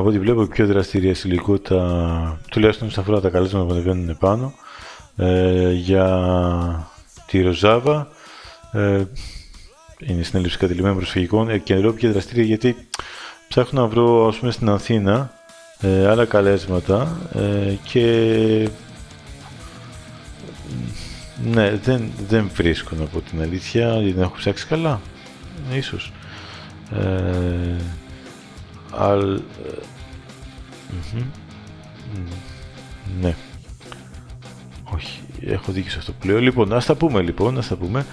[SPEAKER 2] Από ό,τι βλέπω, η πιο δραστηρία υλικότητα, τουλάχιστον σε αφορά τα καλέσματα που ανεβαίνουν πάνω, ε, για τη Ροζάβα, ε, είναι η συνέλευση κατελημένων προσφυγικών, ε, και ενώ πιο δραστήρια γιατί ψάχνω να βρω, ας πούμε, στην Αθήνα ε, άλλα καλέσματα ε, και ναι, δεν, δεν βρίσκω να πω την αλήθεια, γιατί δεν έχω ψάξει καλά, ίσως. Ε, αλ, ε, μμμ, μ, ναι. Όχι, έχω δίκιο σε αυτό που λέω. Λοιπόν, ας τα πούμε λοιπόν, ας τα πούμε.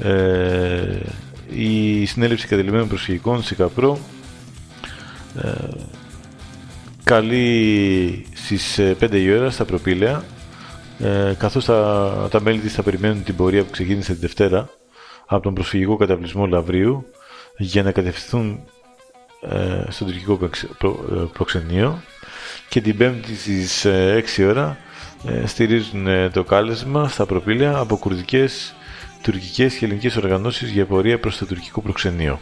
[SPEAKER 2] Ε, η συνέλευση κατελημένων προσφυγικών σε Καπρό ε, καλεί στις ε, 5 η ώρα στα προπήλαια ε, καθώς τα, τα μέλη της θα περιμένουν την πορεία που ξεκίνησε τη Δευτέρα από τον προσφυγικό καταβλισμό Λαβρίου για να κατευθυνθούν ε, στο τουρκικό προξ- προ- ε, προξενείο και την Πέμπτη στις ε, 6 ώρα ε, στηρίζουν ε, το κάλεσμα στα προπήλαια από κουρδικές, τουρκικές και ελληνικές οργανώσεις για πορεία προς το τουρκικό προξενείο.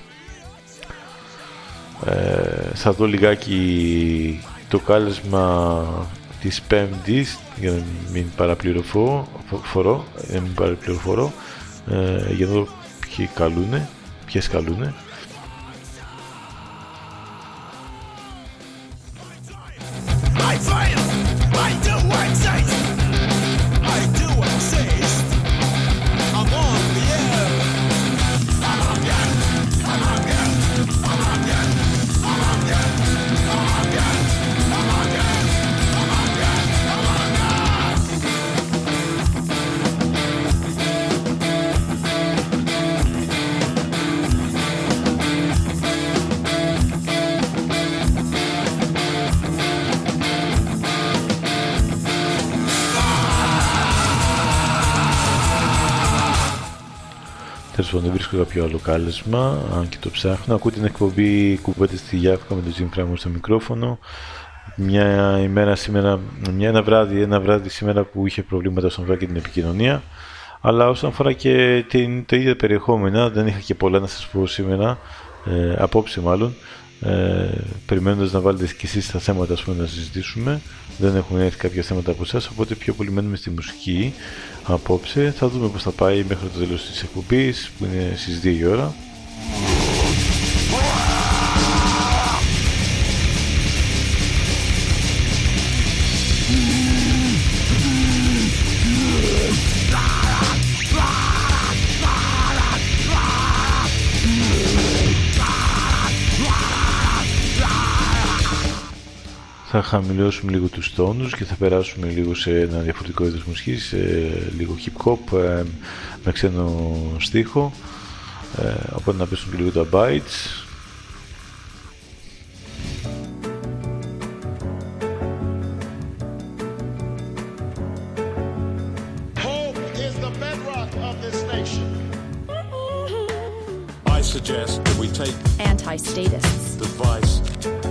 [SPEAKER 2] Ε, θα δω λιγάκι το κάλεσμα της Πέμπτης για να μην παραπληροφορώ, φορώ, για να μην παραπληροφορώ ε, για να δω ποιοι καλούνε, ποιες καλούνε. Τέλος πάντων, δεν βρίσκω κάποιο άλλο κάλεσμα, αν και το ψάχνω. Ακούω την εκπομπή κουβέντες στη Γιάφκα με το Jim Φράμου στο μικρόφωνο. Μια ημέρα σήμερα, μια, ένα βράδυ, ένα βράδυ σήμερα που είχε προβλήματα όσον αφορά και την επικοινωνία. Αλλά όσον αφορά και την, το ίδιο περιεχόμενα, δεν είχα και πολλά να σας πω σήμερα, ε, απόψε μάλλον, ε, περιμένοντας να βάλετε και εσείς τα θέματα ας πούμε, να συζητήσουμε. Δεν έχουν έρθει κάποια θέματα από εσάς, οπότε πιο πολύ μένουμε στη μουσική απόψε. Θα δούμε πώς θα πάει μέχρι το τέλος της εκπομπής, που είναι στις 2 η ώρα. Θα χαμηλώσουμε λίγο τους τόνους και θα περάσουμε λίγο σε ένα διαφορετικό είδος μουσικής, σε λίγο hip hop ε, με ξένο στίχο, ε, οπότε να πέσουν και λίγο τα bytes.
[SPEAKER 8] Hope is the bedrock of this nation.
[SPEAKER 4] I suggest that we take
[SPEAKER 9] anti statists.
[SPEAKER 4] the advice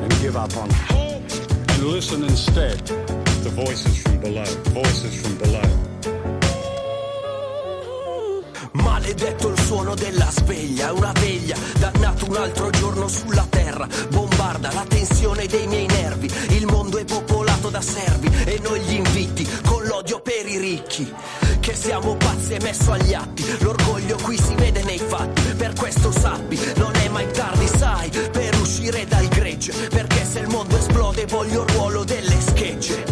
[SPEAKER 4] and give up on
[SPEAKER 8] Hope
[SPEAKER 4] listen instead to voices from below. Voices from below.
[SPEAKER 5] Maledetto il suono della sveglia, una veglia, dannato un altro giorno sulla terra, bombarda la tensione dei miei nervi, il mondo è popolato da servi e noi gli invitti con l'odio per i ricchi, che siamo pazzi e messo agli atti, l'orgoglio qui si vede nei fatti, per questo sappi, non è mai tardi sai, per uscire dal gregge, perché esplode voglio il ruolo delle schegge.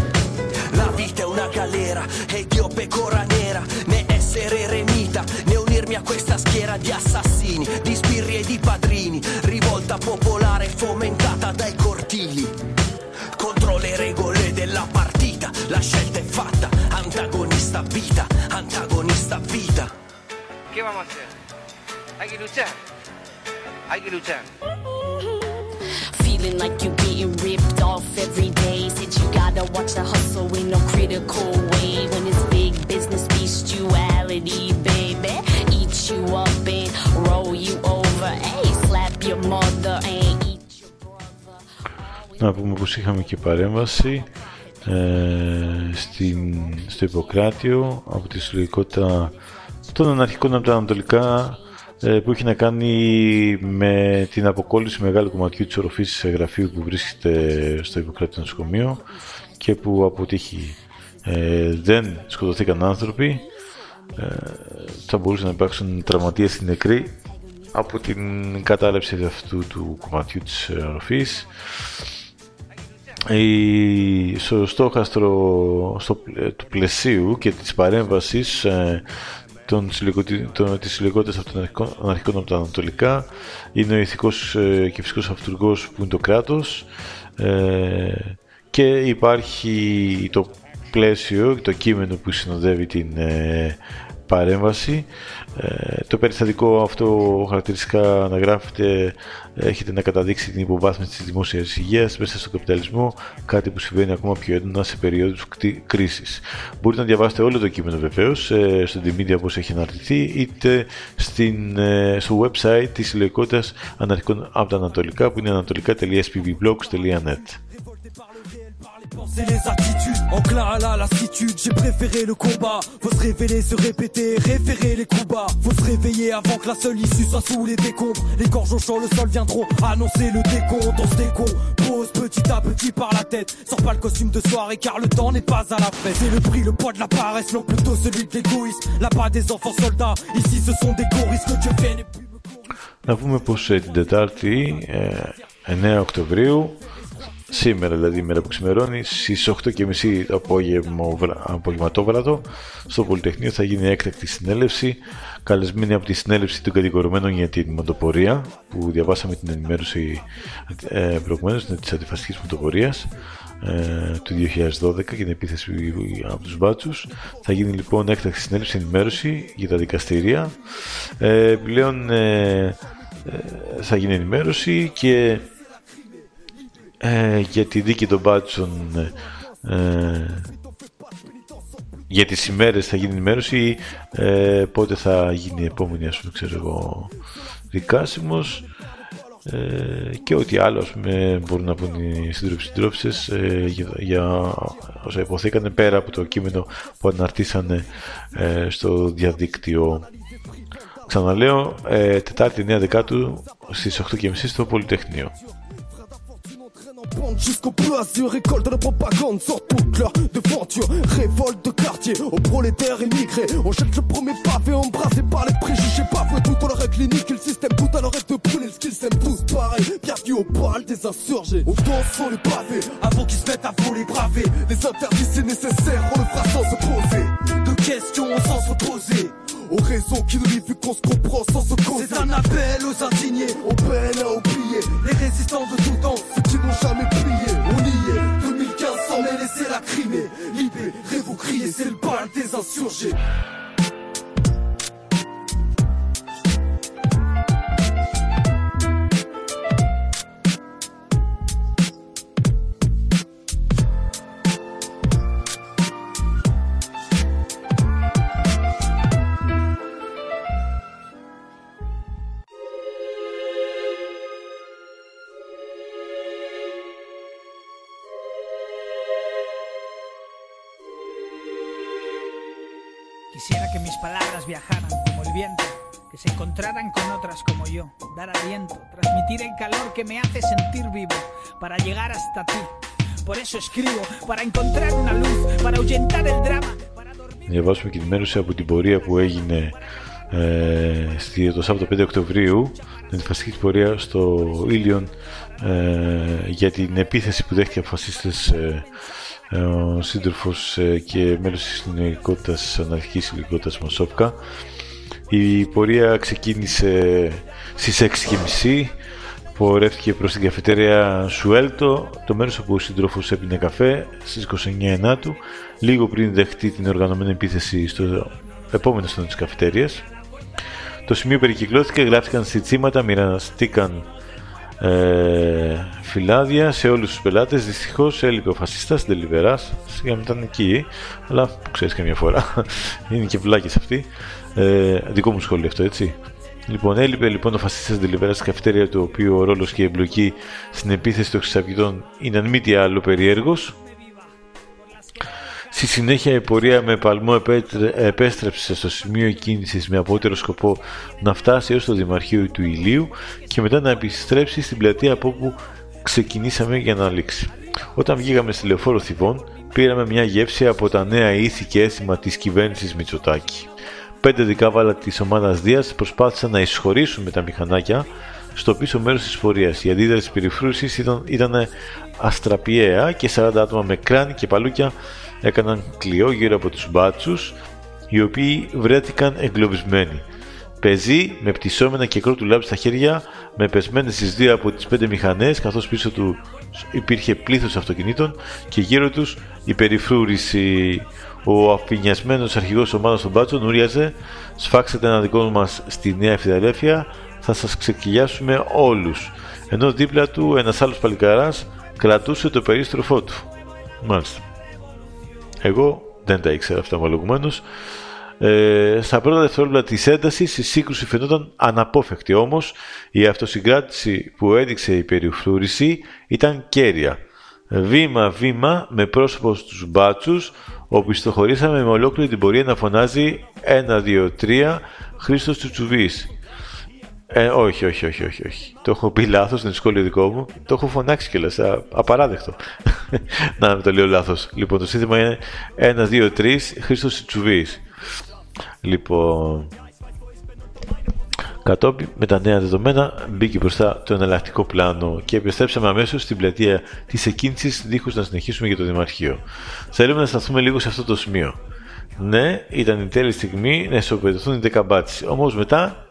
[SPEAKER 5] La vita è una galera ed io pecora nera, né essere eremita, né unirmi a questa schiera di assassini, di sbirri e di padrini, rivolta popolare fomentata dai cortili. Contro le regole della partita, la scelta è fatta, antagonista vita, antagonista vita.
[SPEAKER 10] ¿Qué vamos a hacer? Hay que luchar. Hay que luchar.
[SPEAKER 9] Feeling like you're getting ripped off every day. Said you gotta watch the hustle in no critical way. When it's big business bestiality, baby. Eat you up and roll you over. Hey, slap your mother and eat your brother.
[SPEAKER 2] Να πούμε πως είχαμε και παρέμβαση ε, στην, στο Ιπποκράτιο από τη συλλογικότητα των αναρχικών από τα Ανατολικά ε, που έχει να κάνει με την αποκόλληση μεγάλου κομματιού της οροφής γραφείου που βρίσκεται στο Ιπποκράτη νοσοκομείο και που αποτύχει. Ε, δεν σκοτωθήκαν άνθρωποι, ε, θα μπορούσαν να υπάρξουν τραυματίες στην νεκροί από την κατάληψη αυτού του κομματιού της οροφής. Η, στο στόχαστρο στο, του πλαισίου και της παρέμβασης ε, των, των, της συλλογότητας αυτών των αρχικών από τα Ανατολικά. Είναι ο ηθικός ε, και φυσικός αυτούργος που είναι το κράτος. Ε, και υπάρχει το πλαίσιο, το κείμενο που συνοδεύει την ε, παρέμβαση. Ε, το περιστατικό αυτό χαρακτηριστικά αναγράφεται, έχετε να καταδείξει την υποβάθμιση της δημόσιας υγείας μέσα στον καπιταλισμό, κάτι που συμβαίνει ακόμα πιο έντονα σε περίοδους κρίσης. Μπορείτε να διαβάσετε όλο το κείμενο βεβαίως ε, στο Media όπως έχει αναρτηθεί, είτε στην, ε, στο website της συλλογικότητας αναρχικών από τα Ανατολικά που είναι anatolika.spvblogs.net.
[SPEAKER 7] C'est les attitudes, enclin à la lassitude, j'ai préféré le combat. Faut se révéler, se répéter, référer les coups bas. Faut se réveiller avant que la seule issue soit sous les décombres. Les gorges au champ, le sol viendront annoncer le décompte. On se décompose petit à petit par la tête. Sors pas le costume de soirée car le temps n'est pas à la fête. C'est le prix, le poids de la paresse, non plutôt celui de l'égoïsme. Là-bas des enfants soldats, ici ce sont des choristes que Dieu fait n'est plus me
[SPEAKER 2] Να πούμε πως ε, την Τετάρτη, ε, 9 Οκτωβρίου, σήμερα δηλαδή η μέρα που ξημερώνει, στις 8.30 το απογευματόβραδο στο Πολυτεχνείο θα γίνει έκτακτη συνέλευση, καλεσμένη από τη συνέλευση των κατηγορουμένων για την μοτοπορία, που διαβάσαμε την ενημέρωση ε, προηγουμένως της αντιφασικής μοτοπορίας ε, του 2012 και την επίθεση από τους μπάτσους. Θα γίνει λοιπόν έκτακτη συνέλευση ενημέρωση για τα δικαστήρια. Ε, πλέον ε, ε, θα γίνει ενημέρωση και ε, για τη δίκη των μπάτσων ε, για τις ημέρες θα γίνει ενημέρωση ε, πότε θα γίνει η επόμενη ας πούμε ξέρω εγώ δικάσιμος. Ε, και ό,τι άλλο ας πούμε, μπορούν να πούν οι σύντροφοι συντρόφισσες ε, για, για όσα υποθήκανε πέρα από το κείμενο που αναρτήσανε ε, στο διαδίκτυο. Ξαναλέω ε, Τετάρτη 9 Δεκάτου στις 8.30 στο Πολυτεχνείο
[SPEAKER 7] Bande jusqu'au bleu azur, école de propagande sur toute leur devanture. Révolte de quartier aux prolétaires immigrés. On jette le premier pavé embrasé par les préjugés bafoués. Tout on leur est clinique, le système tout à leur de brûler le skill, s'aiment tous pareil. Bienvenue au bal des insurgés. On danse sur les pavés avant qu'ils se mettent à voler braver. Les interdits c'est nécessaire, on le fera sans se poser. De questions sans se poser. Aux raisons qui nous livrent vu qu'on se comprend sans se causer. C'est un appel aux indignés, on peine à oublier. Les résistants de tout temps, ceux qui n'ont jamais plié. On y est, 2015 sans les laisser la Crimée. Libérez-vous, criez, c'est le bal des insurgés.
[SPEAKER 11] Se encontraran con otras como yo, dar aliento, transmitir el calor que me hace sentir vivo, para llegar hasta ti. Por eso escribo, para encontrar una luz, para ahuyentar el drama, para dormir.
[SPEAKER 2] διαβάσουμε και ενημέρωση από την πορεία που έγινε ε, στη, το Σάββατο 5 Οκτωβρίου την αντιφασιστική πορεία στο Ήλιον ε, για την επίθεση που δέχτηκε από φασίστες ε, ε, ο σύντροφος ε, και μέλος της συλλογικότητας, αναρχικής συλλογικότητας Μοσόφκα. Η πορεία ξεκίνησε στις 6.30 πορεύτηκε προς την καφετέρια Σουέλτο, το μέρος όπου ο σύντροφος έπινε καφέ στις 29 Ενάτου, λίγο πριν δεχτεί την οργανωμένη επίθεση στο επόμενο στενό της καφετέριας. Το σημείο περικυκλώθηκε, γράφτηκαν στιτσίματα, μοιραστήκαν ε, φυλάδια σε όλους τους πελάτες. Δυστυχώς έλειπε ο φασίστας Ντελιβεράς, σιγά ήταν εκεί, αλλά που ξέρεις καμιά φορά, είναι και βλάκες αυτοί. Ε, δικό μου σχόλιο αυτό, έτσι. Λοιπόν, έλειπε λοιπόν ο φασίστας Ντελιβεράς στη καφετέρια του οποίου ο ρόλος και η εμπλοκή στην επίθεση των Χρυσαυγητών ήταν μη τι άλλο περίεργος. Στη συνέχεια η πορεία με παλμό επέτρε- επέστρεψε στο σημείο κίνησης με απότερο σκοπό να φτάσει έως το Δημαρχείο του Ηλίου και μετά να επιστρέψει στην πλατεία από όπου ξεκινήσαμε για να λήξει. Όταν βγήκαμε στη λεωφόρο Θηβών, πήραμε μια γεύση από τα νέα ήθη και έθιμα της κυβέρνησης Μητσοτάκη. Πέντε δικάβαλα της ομάδας Δίας προσπάθησαν να εισχωρήσουν με τα μηχανάκια στο πίσω μέρος της πορείας. Η αντίδραση της περιφρούρησης ήταν, ήταν αστραπιαία και 40 άτομα με κράνη και παλούκια έκαναν κλειό γύρω από τους μπάτσους οι οποίοι βρέθηκαν εγκλωβισμένοι. Πεζοί με πτυσσόμενα και κρότου λάμπη στα χέρια, με πεσμένες στις δύο από τις πέντε μηχανές, καθώς πίσω τους υπήρχε πλήθος αυτοκινήτων και γύρω τους η περιφρούρηση. Ο αφηνιασμένος αρχηγός ομάδας των μπάτσων ούριαζε «Σφάξετε ένα δικό μας στη Νέα Φιδαλέφεια, θα σας ξεκυλιάσουμε όλους». Ενώ δίπλα του ένας άλλος παλικαράς κρατούσε το περίστροφό του. Μάλιστα. Εγώ δεν τα ήξερα αυτά ομολογουμένως. Ε, στα πρώτα δευτερόλεπτα της έντασης η σύγκρουση φαινόταν αναπόφευκτη όμως η αυτοσυγκράτηση που έδειξε η περιφρούρηση ήταν κέρια. Βήμα-βήμα με πρόσωπο στους μπάτσους όπου ιστοχωρήσαμε με ολόκληρη την πορεία να φωνάζει 1, 2, 3 Χρήστος Τσουτσουβής. Ε, όχι, όχι, όχι, όχι, όχι. Το έχω πει λάθος, είναι σχόλιο δικό μου. Το έχω φωνάξει κιόλας, α, απαράδεκτο. να, μην το λέω λάθος. Λοιπόν, το σύνθημα είναι 1, 2, 3 Χρήστος Τσουβής. Λοιπόν, κατόπιν με τα νέα δεδομένα μπήκε μπροστά το εναλλακτικό πλάνο και επιστρέψαμε αμέσως στην πλατεία της εκκίνησης δίχως να συνεχίσουμε για το Δημαρχείο. Θέλουμε να σταθούμε λίγο σε αυτό το σημείο. Ναι, ήταν η τέλη στιγμή να ισοπεδωθούν οι δεκαμπάτες. Όμως μετά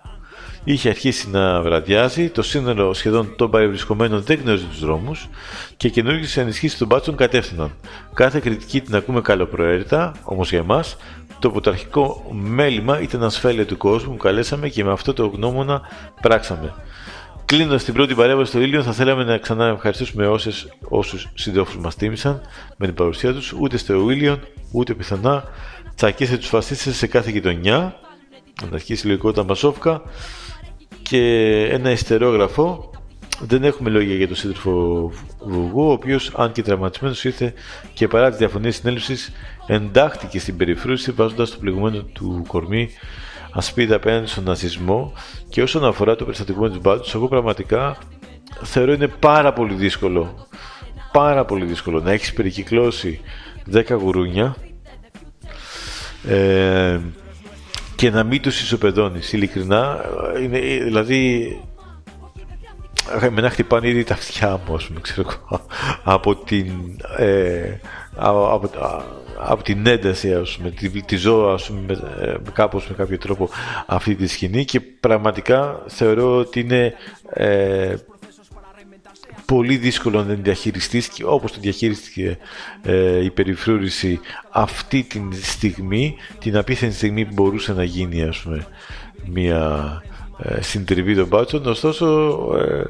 [SPEAKER 2] είχε αρχίσει να βραδιάζει, το σύνολο σχεδόν των παρευρισκομένων δεν γνώριζε τους δρόμους και καινούργιες ενισχύσεις των μπάτσων κατεύθυναν. Κάθε κριτική την ακούμε καλοπροαίρετα, όμως για εμάς, το πρωταρχικό μέλημα ήταν ασφάλεια του κόσμου που καλέσαμε και με αυτό το γνώμονα πράξαμε. Κλείνοντας την πρώτη παρέμβαση στο ήλιο, θα θέλαμε να ξανά ευχαριστήσουμε όσες, όσους συντρόφους μας τίμησαν με την παρουσία τους, ούτε στο ήλιο, ούτε πιθανά τσακίστε τους φασίστες σε κάθε γειτονιά, αναρχή συλλογικότητα Μασόφκα, και ένα ιστερόγραφο. Δεν έχουμε λόγια για τον σύντροφο Βουγού, ο οποίος, αν και τραυματισμένος, ήρθε και παρά τις διαφωνίες συνέλευσης, εντάχθηκε στην περιφρούρηση, βάζοντας το πληγωμένο του κορμί ασπίδα απέναντι στον ναζισμό. Και όσον αφορά το περιστατικό με τους μπάτσου, εγώ πραγματικά θεωρώ είναι πάρα πολύ δύσκολο. Πάρα πολύ δύσκολο να έχεις περικυκλώσει 10 γουρούνια ε, και να μην τους ισοπεδώνεις. Ειλικρινά, είναι, δηλαδή, εμένα χτυπάνε ήδη τα αυτιά μου, ας πούμε, ξέρω εγώ, από την, ε, από, από, από την ένταση, ας πούμε, τη, τη ζω, ας πούμε, με, ε, κάπως με κάποιο τρόπο αυτή τη σκηνή και πραγματικά θεωρώ ότι είναι ε, πολύ δύσκολο να την διαχειριστείς και όπως το διαχείριστηκε ε, η περιφρούρηση αυτή τη στιγμή, την απίθανη στιγμή που μπορούσε να γίνει ας πούμε μια ε, συντριβή των μπάτσων, ωστόσο ε,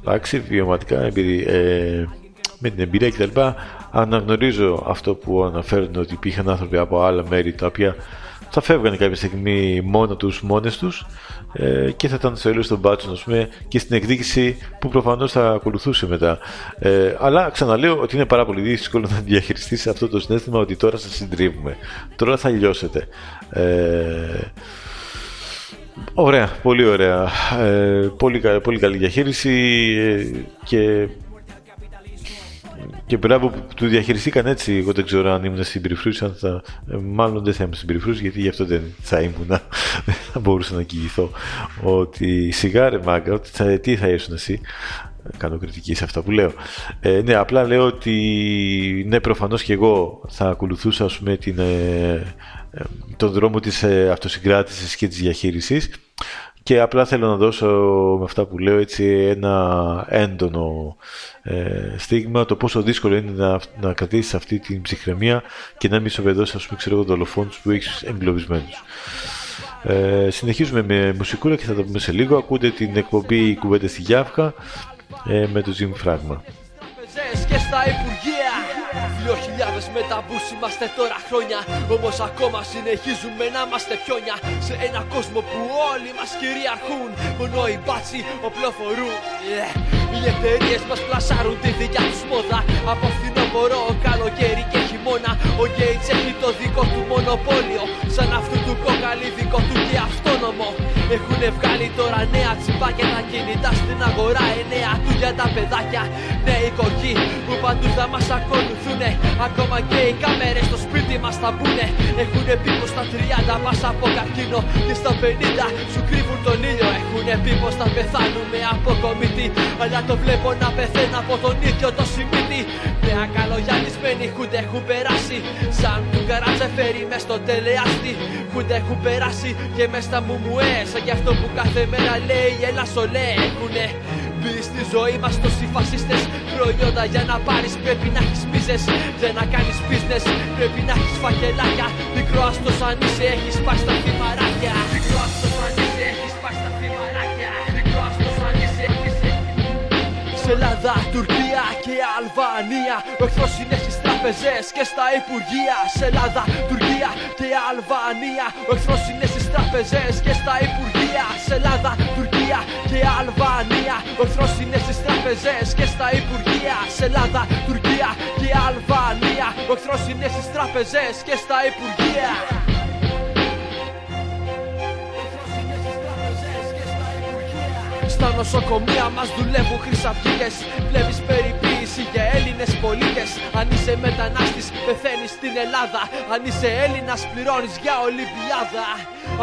[SPEAKER 2] εντάξει, βιωματικά ε, με την εμπειρία κτλ. Αναγνωρίζω αυτό που αναφέρουν ότι υπήρχαν άνθρωποι από άλλα μέρη τα οποία θα φεύγανε κάποια στιγμή μόνο τους, μόνες τους ε, και θα ήταν στο έλεος των μπάτσων ας πούμε, και στην εκδίκηση που προφανώς θα ακολουθούσε μετά. Ε, αλλά ξαναλέω ότι είναι πάρα πολύ δύσκολο να διαχειριστείς αυτό το συνέστημα ότι τώρα σας συντρίβουμε. Τώρα θα λιώσετε. Ε, ωραία, πολύ ωραία. Ε, πολύ, κα- πολύ καλή διαχείριση ε, και και μπράβο που του διαχειριστήκαν έτσι. Εγώ δεν ξέρω αν ήμουν στην περιφρούση, αν θα. ε, Μάλλον δεν θα ήμουν στην περιφρούση, γιατί γι' αυτό δεν θα ήμουν. Δεν θα μπορούσα να κοιηθώ. Ότι σιγά ρε μάγκα, ότι θα, τι θα ήσουν εσύ; Κάνω κριτική σε αυτά που λέω. Ε, ναι, απλά λέω ότι ναι, προφανώς και εγώ θα ακολουθούσα ας πούμε, την, ε, ε, τον δρόμο της ε, αυτοσυγκράτησης και της διαχείρισης και απλά θέλω να δώσω με αυτά που λέω έτσι ένα έντονο ε, στίγμα το πόσο δύσκολο είναι να, να κρατήσεις αυτή την ψυχραιμία και να μην σοβεδώσεις ας πούμε ξέρω εγώ δολοφόνους που έχεις εγκλωβισμένους. Ε, συνεχίζουμε με μουσικούλα και θα τα πούμε σε λίγο. Ακούτε την εκπομπή Κουβέντες στη Γιάφκα ε, με το Jim Fragma.
[SPEAKER 12] τραπεζές και στα υπουργεία Δυο χιλιάδες μεταμπούς είμαστε τώρα χρόνια Όμως ακόμα συνεχίζουμε να είμαστε πιόνια Σε ένα κόσμο που όλοι μας κυριαρχούν Μόνο οι μπάτσοι οπλοφορούν Yeah. Οι εταιρείες μας πλασάρουν τη δικιά τους μόδα. Από φθινοπορό, καλοκαίρι και χειμώνα. Ο Gates έχει το δικό του μονοπόλιο. Σαν αυτού του κόκαλι δικό του και αυτόνομο. Έχουν βγάλει τώρα νέα τσιπάκια τα κινητά στην αγορά. Εννέα του για τα παιδάκια. Νέοι κορκοί που παντού θα μας ακολουθούνε. Ακόμα και οι κάμερες στο σπίτι μας θα μπουνε. Έχουν πει πως στα 30 μας από καρκίνο και στα 50 σου κρύβουν τον ήλιο. Έχουν πει πως θα πεθάνουμε από κομίτη. Αλλά το βλέπω να πεθαίνω από τον ίδιο το σημείτι. Νέα καλογιαλισμένοι χούνται έχουν περάσει. Σαν του καράτσε φέρει μες στο τελεάστη. Χούνται έχουν περάσει και μες στα μουμουές. Σαν κι αυτό που κάθε μέρα λέει έλα σολέ. Έχουνε μπει στη ζωή μας τόσοι φασίστε. Προϊόντα για να πάρεις πρέπει να έχεις μίζες. Για να κάνεις business πρέπει να έχεις φακελάκια. Μικρό άστος αν είσαι έχεις πάει στα θυμαράκια. Μικρό άστος αν είσαι έχεις πάει στα θυμαράκια. Μικρό άστος αν είσαι έχεις σε Ελλάδα, Τουρκία και Αλβανία. Ο εχθρός είναι στις τράπεζες και στα υπουργεία. Σε Ελλάδα, Τουρκία και Αλβανία. Ο εχθρός είναι στις τράπεζες και στα υπουργεία. Σε Ελλάδα, Τουρκία και Αλβανία. Ο εχθρός είναι στις τράπεζε και στα υπουργεία. Σε Ελλάδα, Τουρκία και Αλβανία. Ο εχθρός είναι στις τράπεζε και στα υπουργεία. Στα νοσοκομεία μας δουλεύουν χρυσαυγίτες Βλέπεις περιποίηση για Έλληνες πολίτες. Αν είσαι μετανάστης, πεθαίνεις στην Ελλάδα. Αν είσαι Έλληνας, πληρώνεις για Ολυμπιάδα.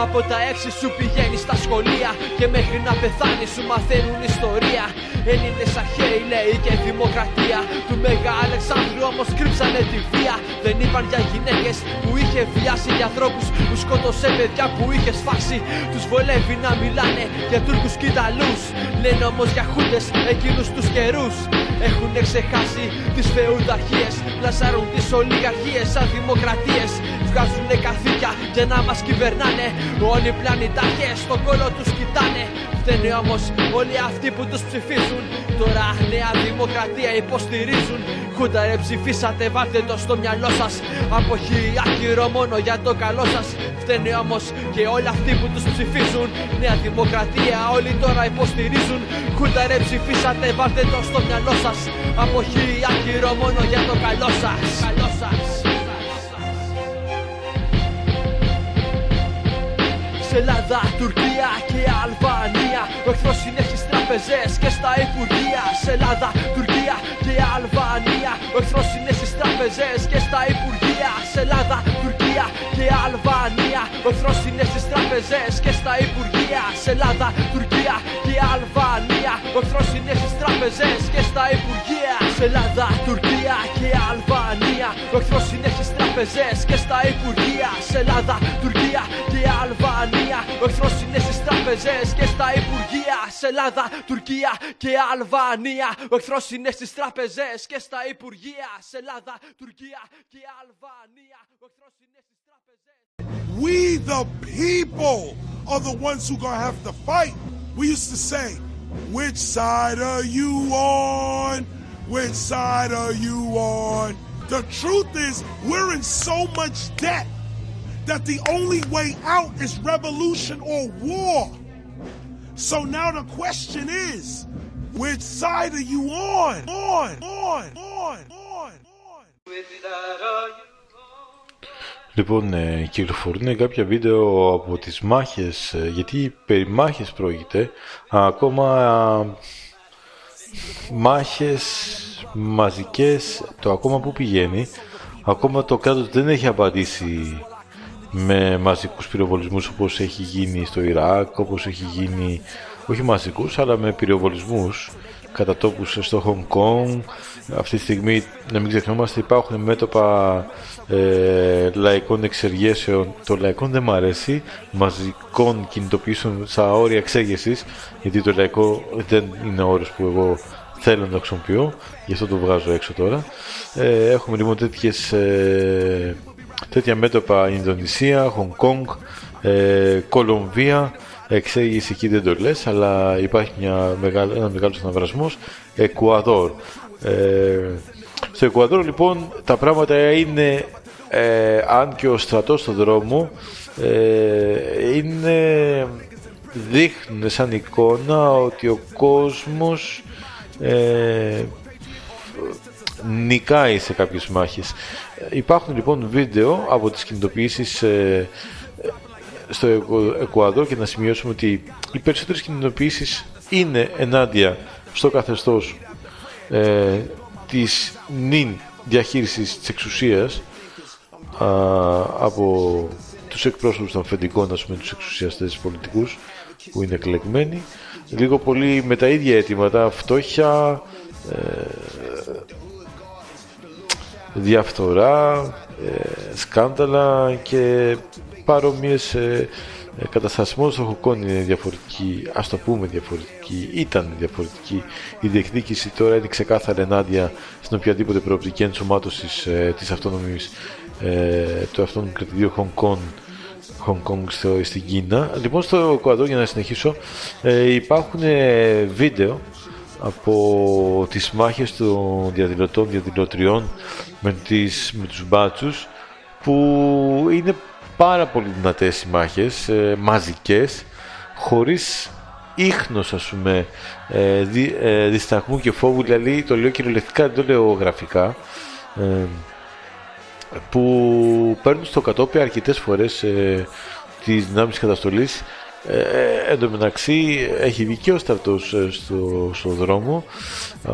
[SPEAKER 12] Από τα έξι σου πηγαίνεις στα σχολεία και μέχρι να πεθάνεις σου μαθαίνουν ιστορία. Έλληνες αρχαίοι λέει και δημοκρατία. Του Μέγα Αλεξάνδρου όμως κρύψανε τη βία. Δεν είπαν για γυναίκες που είχε βιάσει για ανθρώπους που σκότωσε παιδιά που είχε σφάξει. Τους βολεύει να μιλάνε για Τούρκους και Ιταλούς Λένε όμως για χούντες εκείνους τους καιρούς. Έχουν ξεχάσει τις φεουδαρχίε. Πλασάρουν τι ολιγαρχίες σαν δημοκρατίες. Βγάζουν καθήκια για να μας κυβερνάνε. Όλοι οι πλανητάρχε στον κόλο τους κοιτάνε. Φταίνε όμως όλοι αυτοί που τους ψηφίζουν. Τώρα νέα δημοκρατία υποστηρίζουν. Χούντα ρε ψηφίσατε, βάλτε το στο μυαλό σας. Αποχή άκυρο μόνο για το καλό σας. Φταίνε όμως και όλοι αυτοί που τους ψηφίζουν. Νέα δημοκρατία όλοι τώρα υποστηρίζουν. Χούντα ρε ψηφίσατε, βάλτε το στο μυαλό σας. Αποχή άκυρο μόνο για το καλό σας. Καλό σας. Ελλάδα, Τουρκία και Αλβανία. Ο εχθρός είναι στις τραπεζές και στα υπουργεία. Σε Ελλάδα, Τουρκία και Αλβανία. Ο εχθρός είναι στις τραπεζές και στα υπουργεία. Σε Ελλάδα, Τουρκία και Αλβανία. Ο εχθρός είναι στις τραπεζές και στα υπουργεία. Σε Ελλάδα, Τουρκία και Αλβανία. Ο εχθρός είναι στις τραπεζές και στα υπουργεία. Σε Ελλάδα, Τουρκία και Αλβανία. Ο εχθρός είναι στις τραπεζές και στα υπουργεία. Σε Ελλάδα, Τουρκία και Αλβανία Ο εχθρός είναι στις τραπεζές και στα υπουργεία Σε Ελλάδα, Τουρκία και Αλβανία Ο εχθρός είναι στις τραπεζές και στα υπουργεία Σε Ελλάδα, Τουρκία και Αλβανία Ο εχθρός είναι στις τραπεζές
[SPEAKER 6] We, the people, are the ones who gonna have to fight. We used to say, which side are you on? Which side are you on? The truth is, we're in so much debt that the only way out is revolution or war. So now the question is, which side are you on? On, on, on, on.
[SPEAKER 2] Λοιπόν, ε, κυκλοφορούν κάποια βίντεο από τις μάχες, ε, γιατί περί μάχες πρόκειται, ακόμα α, μάχες μαζικές, το ακόμα που πηγαίνει, ακόμα το κράτος δεν έχει απαντήσει με μαζικούς πυροβολισμούς όπως έχει γίνει στο Ιράκ, όπως έχει γίνει, όχι μαζικούς, αλλά με πυροβολισμούς κατά τόπους στο Hong Kong. Αυτή τη στιγμή, να μην ξεχνόμαστε, υπάρχουν μέτωπα ε, λαϊκών εξεργέσεων. Το λαϊκό δεν μ' αρέσει, μαζικών κινητοποιήσεων στα όρια εξέγεσης, γιατί το λαϊκό δεν είναι ο όρος που εγώ θέλω να το χρησιμοποιώ, γι' αυτό το βγάζω έξω τώρα. Ε, έχουμε λοιπόν τέτοιες, ε, τέτοια μέτωπα Ινδονησία, Hong Kong, ε, Κολομβία, εξέγηση εκεί δεν το λες, αλλά υπάρχει μια μεγάλη, ένας μεγάλος αναβρασμός, Εκουαδόρ. Ε, στο Εκουαδόρ λοιπόν τα πράγματα είναι, ε, αν και ο στρατός στον δρόμο, ε, είναι δείχνουν σαν εικόνα ότι ο κόσμος ε, νικάει σε κάποιες μάχες. Υπάρχουν λοιπόν βίντεο από τις κινητοποιήσεις ε, στο Εκου- Εκουαδόρ και να σημειώσουμε ότι οι περισσότερες κινητοποιήσεις είναι ενάντια στο καθεστώς ε, της νυν διαχείρισης της εξουσίας α, από τους εκπρόσωπους των αφεντικών, ας πούμε, τους εξουσιαστές πολιτικούς που είναι εκλεγμένοι λίγο πολύ με τα ίδια αιτήματα φτώχεια ε, διαφθορά ε, σκάνδαλα και παρόμοιες ε, ε, καταστάσεις μόνο στο Χοκόν είναι διαφορετική ας το πούμε διαφορετική ήταν διαφορετική η διεκδίκηση τώρα είναι ξεκάθαρα ενάντια στην οποιαδήποτε προοπτική ενσωμάτωσης ε, της αυτόνομης ε, του αυτόνομου κρατηδίου Χονγκ Hong Kong στο, στην Κίνα. Λοιπόν, στο Εκουαδόρ, για να συνεχίσω, ε, υπάρχουν ε, βίντεο από τις μάχες των διαδηλωτών, διαδηλωτριών με, τις, με τους μπάτσους που είναι πάρα πολύ δυνατές οι μάχες, ε, μαζικές, χωρίς ίχνος ας πούμε ε, δι, ε, δισταγμού και φόβου, δηλαδή το λέω κυριολεκτικά, δεν το λέω γραφικά, ε, που παίρνουν στο κατόπι αρκετές φορές ε, τις δυνάμεις καταστολής ε, ε, εν τω μεταξύ έχει βγει και ο στρατός ε, στο, στο δρόμο. Α,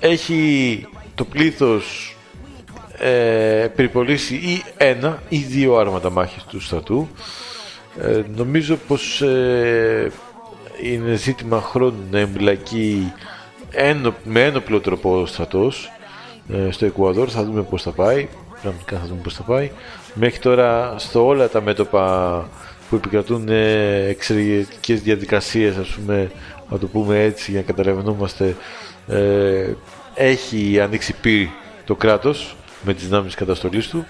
[SPEAKER 2] έχει το πλήθος ε, περιπολίσει ή ένα ή δύο άρματα μάχης του στρατού. Ε, νομίζω πως ε, είναι ζήτημα χρόνου να εμπλακεί ένο, με ένοπλο τρόπο ο στρατός ε, στο Εκουαδόρ. Θα δούμε πώς θα πάει. Πραγματικά θα δούμε πώς θα πάει μέχρι τώρα στο όλα τα μέτωπα που επικρατούν ε, εξαιρετικές διαδικασίες ας πούμε να το πούμε έτσι για να καταλαβαίνόμαστε ε, έχει ανοίξει πύρ το κράτος με τις δυνάμεις καταστολής του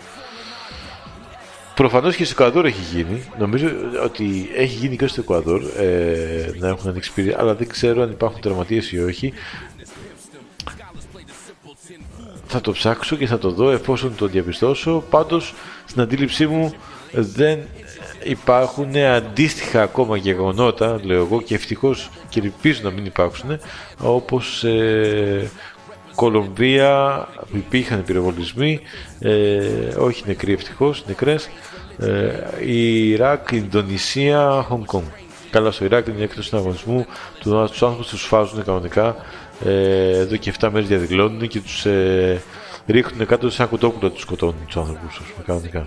[SPEAKER 2] Προφανώς και στο Εκουαδόρ έχει γίνει. Νομίζω ότι έχει γίνει και στο Εκουαδόρ ε, να έχουν ανοίξει πύρη, αλλά δεν ξέρω αν υπάρχουν τραυματίες ή όχι. Θα το ψάξω και θα το δω εφόσον το διαπιστώσω. Πάντως, στην αντίληψή μου δεν υπάρχουν αντίστοιχα ακόμα γεγονότα, λέω εγώ, και ευτυχώς και ελπίζω να μην υπάρξουν, όπως ε, Κολομβία που υπήρχαν πυροβολισμοί, ε, όχι νεκροί ευτυχώς, νεκρές, ε, Ιράκ, Ινδονησία, Χονγκ Κονγκ. Καλά στο Ιράκ είναι εκτός συναγωνισμού, του άνθρωπους τους φάζουν κανονικά, ε, εδώ και 7 μέρες διαδηλώνουν και τους ε, ρίχνουν κάτω σαν κουτόπουλο τους σκοτώνουν τους άνθρωπους τους κανονικά.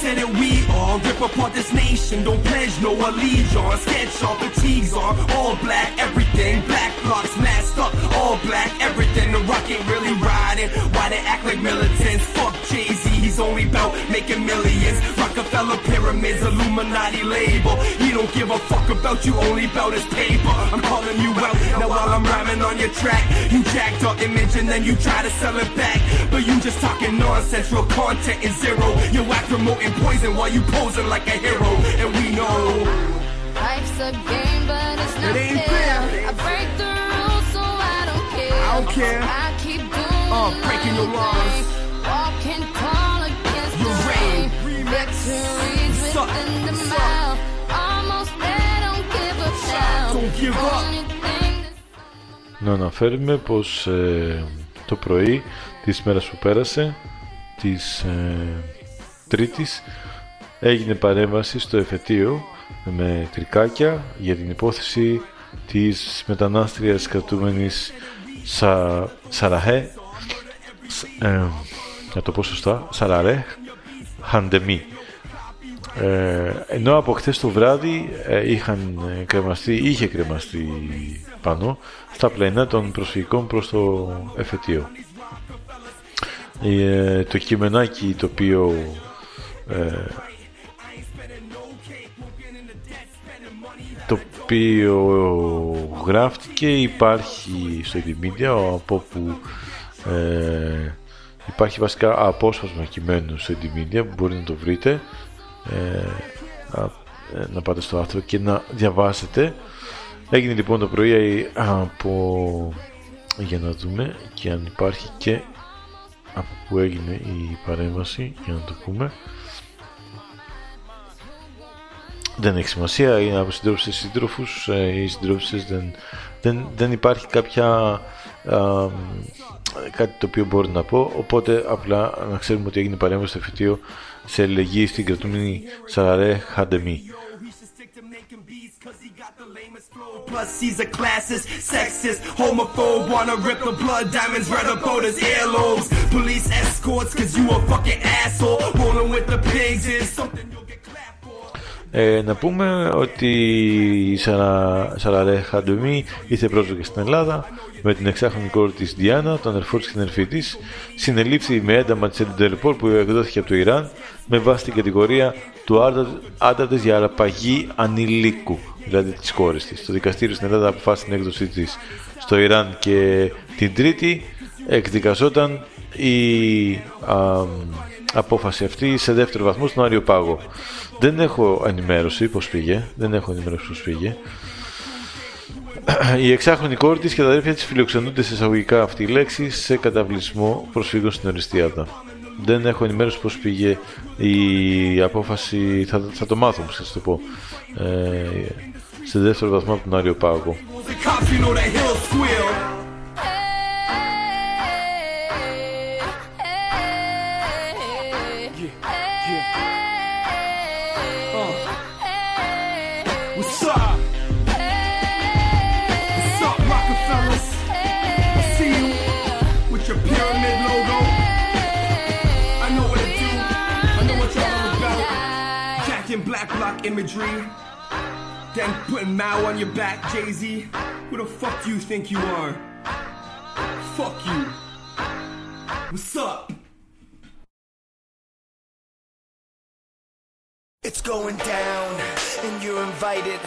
[SPEAKER 13] said it, we are. Rip apart this nation, don't pledge no allegiance. Sketch off fatigues are all black, everything. Black blocks masked up, all black, everything. The rock ain't really riding. Why they act like militants? Fuck Jay Z, he's only about making millions. Rockefeller pyramids, Illuminati label. He don't give a fuck about you, only about his paper. I'm calling you out now while I'm rhyming on your track. You jacked our image and then you try to sell it back. But you just talking nonsense, real content is zero. You act promoting poison while you posing like a hero. And we know.
[SPEAKER 14] Life's a game, but it's not
[SPEAKER 13] It ain't
[SPEAKER 14] fair.
[SPEAKER 13] fair.
[SPEAKER 14] I break the rules, so I don't care.
[SPEAKER 13] I don't care.
[SPEAKER 14] I keep doing
[SPEAKER 13] Uh, breaking your laws.
[SPEAKER 2] Να αναφέρουμε πως ε, το πρωί της μέρας που πέρασε, της ε, Τρίτης, έγινε παρέμβαση στο εφετείο με τρικάκια για την υπόθεση της μετανάστριας κρατούμενης Σα, Σαραχέ, ε, να το πω σωστά, Σαραρέ Χαντεμί. Ε, ενώ από χθες το βράδυ ε, είχαν ε, κρεμαστεί, είχε κρεμαστεί πάνω στα πλαϊνά των προσφυγικών προς το εφετείο. Ε, το κειμενάκι το οποίο ε, το οποίο γράφτηκε υπάρχει στο Wikimedia από όπου ε, υπάρχει βασικά απόσπασμα κειμένου στο Wikimedia που μπορείτε να το βρείτε ε, α- ε, να πάτε στο άρθρο και να διαβάσετε. Έγινε λοιπόν το πρωί από για να δούμε και αν υπάρχει και από που έγινε η παρέμβαση για να το πούμε. Δεν έχει σημασία είναι από συντρόφους σε σύντροφους ε, οι συντρόφισσες δεν, δεν, δεν υπάρχει κάποια α, κάτι το οποίο μπορώ να πω. Οπότε απλά να ξέρουμε ότι έγινε παρέμβαση στο εφητείο σε αλληλεγγύη στην κρατούμενη Σαραρέ Χαντεμή
[SPEAKER 13] Plus, he's a classist, sexist, homophobe. Wanna rip the blood diamonds right up out his earlobes. Police escorts, cause you a fucking asshole. Rolling with the pigs is something
[SPEAKER 2] Ε, να πούμε ότι η Σαρα, Σαραρέ Χαντεμή ήρθε πρόσφυγα στην Ελλάδα με την εξάχρονη κόρη της Διάνα, τον αδερφό της και την αδερφή της. Συνελήφθη με ένταμα της Εντελεπόρ που εκδόθηκε από το Ιράν με βάση την κατηγορία του άντρα- άντρα της για αραπαγή ανηλίκου, δηλαδή της κόρης της. Το δικαστήριο στην Ελλάδα αποφάσισε την έκδοσή της στο Ιράν και την Τρίτη εκδικαζόταν η α, απόφαση αυτή σε δεύτερο βαθμό στον Άριο Πάγο. Δεν έχω ενημέρωση πώς πήγε. Δεν έχω ενημέρωση πώς πήγε. Η εξάχρονη κόρη της και τα αδέρφια της φιλοξενούνται σε εισαγωγικά αυτή η λέξη σε καταβλισμό προσφύγων στην Οριστιάδα. Δεν έχω ενημέρωση πώς πήγε η απόφαση, θα, θα το μάθω πώς θα σας το πω, ε, σε δεύτερο βαθμό από τον Άριο Πάγο.
[SPEAKER 13] Imagery. Then putting Mao on your back, Jay Z. Who the fuck do you think you are? Fuck you. What's up?
[SPEAKER 15] It's going down, and you're invited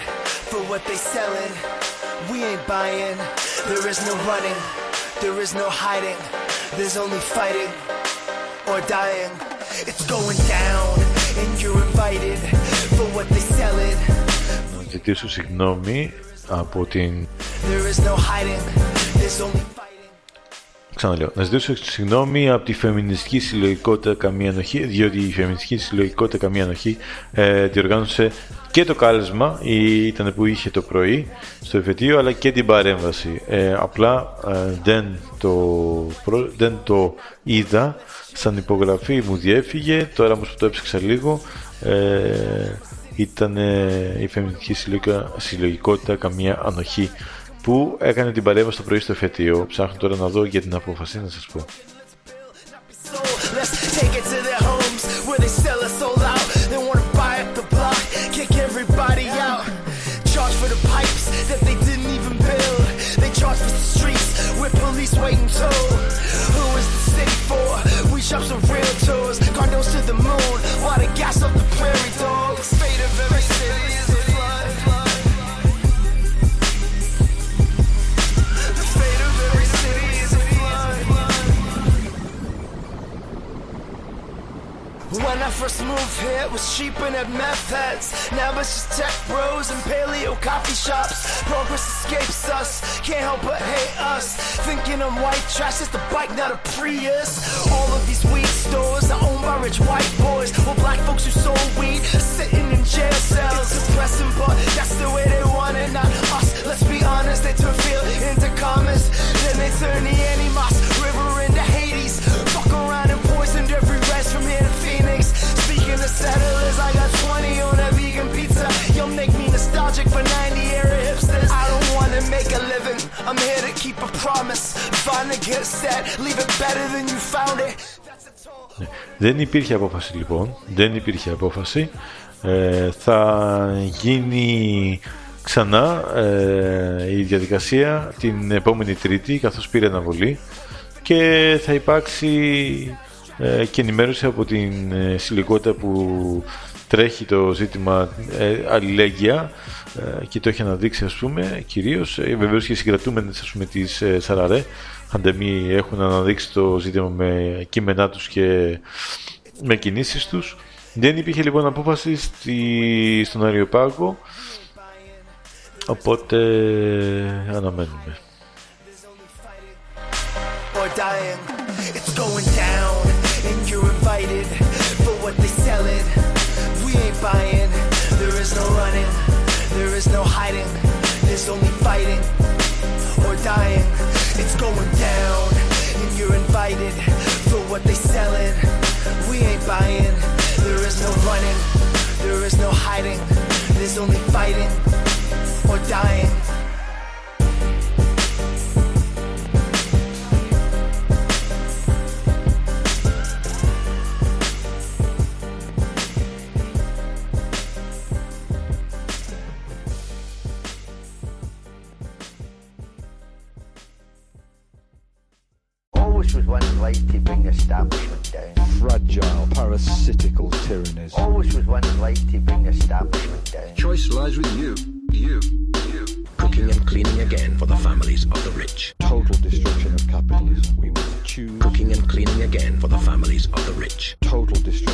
[SPEAKER 15] for what they selling. We ain't buying. There is no running. There is no hiding. There's only fighting or dying. It's going down, and you're invited for what they selling.
[SPEAKER 2] Να ζητήσω συγγνώμη από την Ξαναλέω, να ζητήσω συγγνώμη από τη φεμινιστική συλλογικότητα Καμία Ανοχή, διότι η φεμινιστική συλλογικότητα Καμία Ανοχή ε, διοργάνωσε και το κάλεσμα, ή ήταν που είχε το πρωί στο εφετείο, αλλά και την παρέμβαση. Ε, απλά ε, δεν, το, προ- δεν το είδα, σαν υπογραφή μου διέφυγε, τώρα όμως που το έψαξα λίγο, ε, ήταν η φεμινιστική συλλογικά- συλλογικότητα Καμία Ανοχή Πού έκανε την παρέμβαση στο πρωί στο εφετείο. Ψάχνω τώρα να δω για την απόφαση να σας πω.
[SPEAKER 15] Λοιπόν, α πάρουμε σε χώρε όπου τα σύλληπασαν. Δεν θέλουν να πάρουν first move here was cheaping at meth heads. Now it's just tech bros and paleo coffee shops. Progress escapes us, can't help but hate us. Thinking I'm white trash, it's the bike, not a Prius. All of these weed stores are owned by rich white boys. Well, black folks who sold weed are sitting in jail cells. It's depressing, but that's the way they want it, not us. Let's be honest, they turn feel into commerce. Then they turn the animos
[SPEAKER 2] Δεν υπήρχε απόφαση λοιπόν, δεν υπήρχε απόφαση. Ε, θα γίνει ξανά ε, η διαδικασία την επόμενη Τρίτη καθώς πήρε αναβολή. Και θα υπάρξει και ενημέρωση από την ε, συλλογικότητα που τρέχει το ζήτημα ε, αλληλέγγυα ε, και το έχει αναδείξει ας πούμε κυρίως. Ε, βεβαίως και οι συγκρατούμενες ας πούμε της ε, Σαραρέ. Χαντεμί έχουν αναδείξει το ζήτημα με κείμενά τους και με κινήσεις τους. Δεν υπήρχε λοιπόν απόφαση στη, στον Αριοπάγο οπότε αναμένουμε
[SPEAKER 15] is no running. There is no hiding. There's only fighting or dying. It's going down, and you're invited for what they selling. We ain't buying. There is no running. There is no hiding. There's only fighting or dying.
[SPEAKER 16] Always was one's life to bring establishment down.
[SPEAKER 17] Fragile, parasitical tyrannies.
[SPEAKER 16] Always was one's life to bring establishment down.
[SPEAKER 17] Choice lies with you. You. You.
[SPEAKER 18] Cooking and cleaning again for the families of the rich.
[SPEAKER 17] Total destruction of capitalism. We must choose.
[SPEAKER 18] Cooking and cleaning again for the families of the rich.
[SPEAKER 17] Total destruction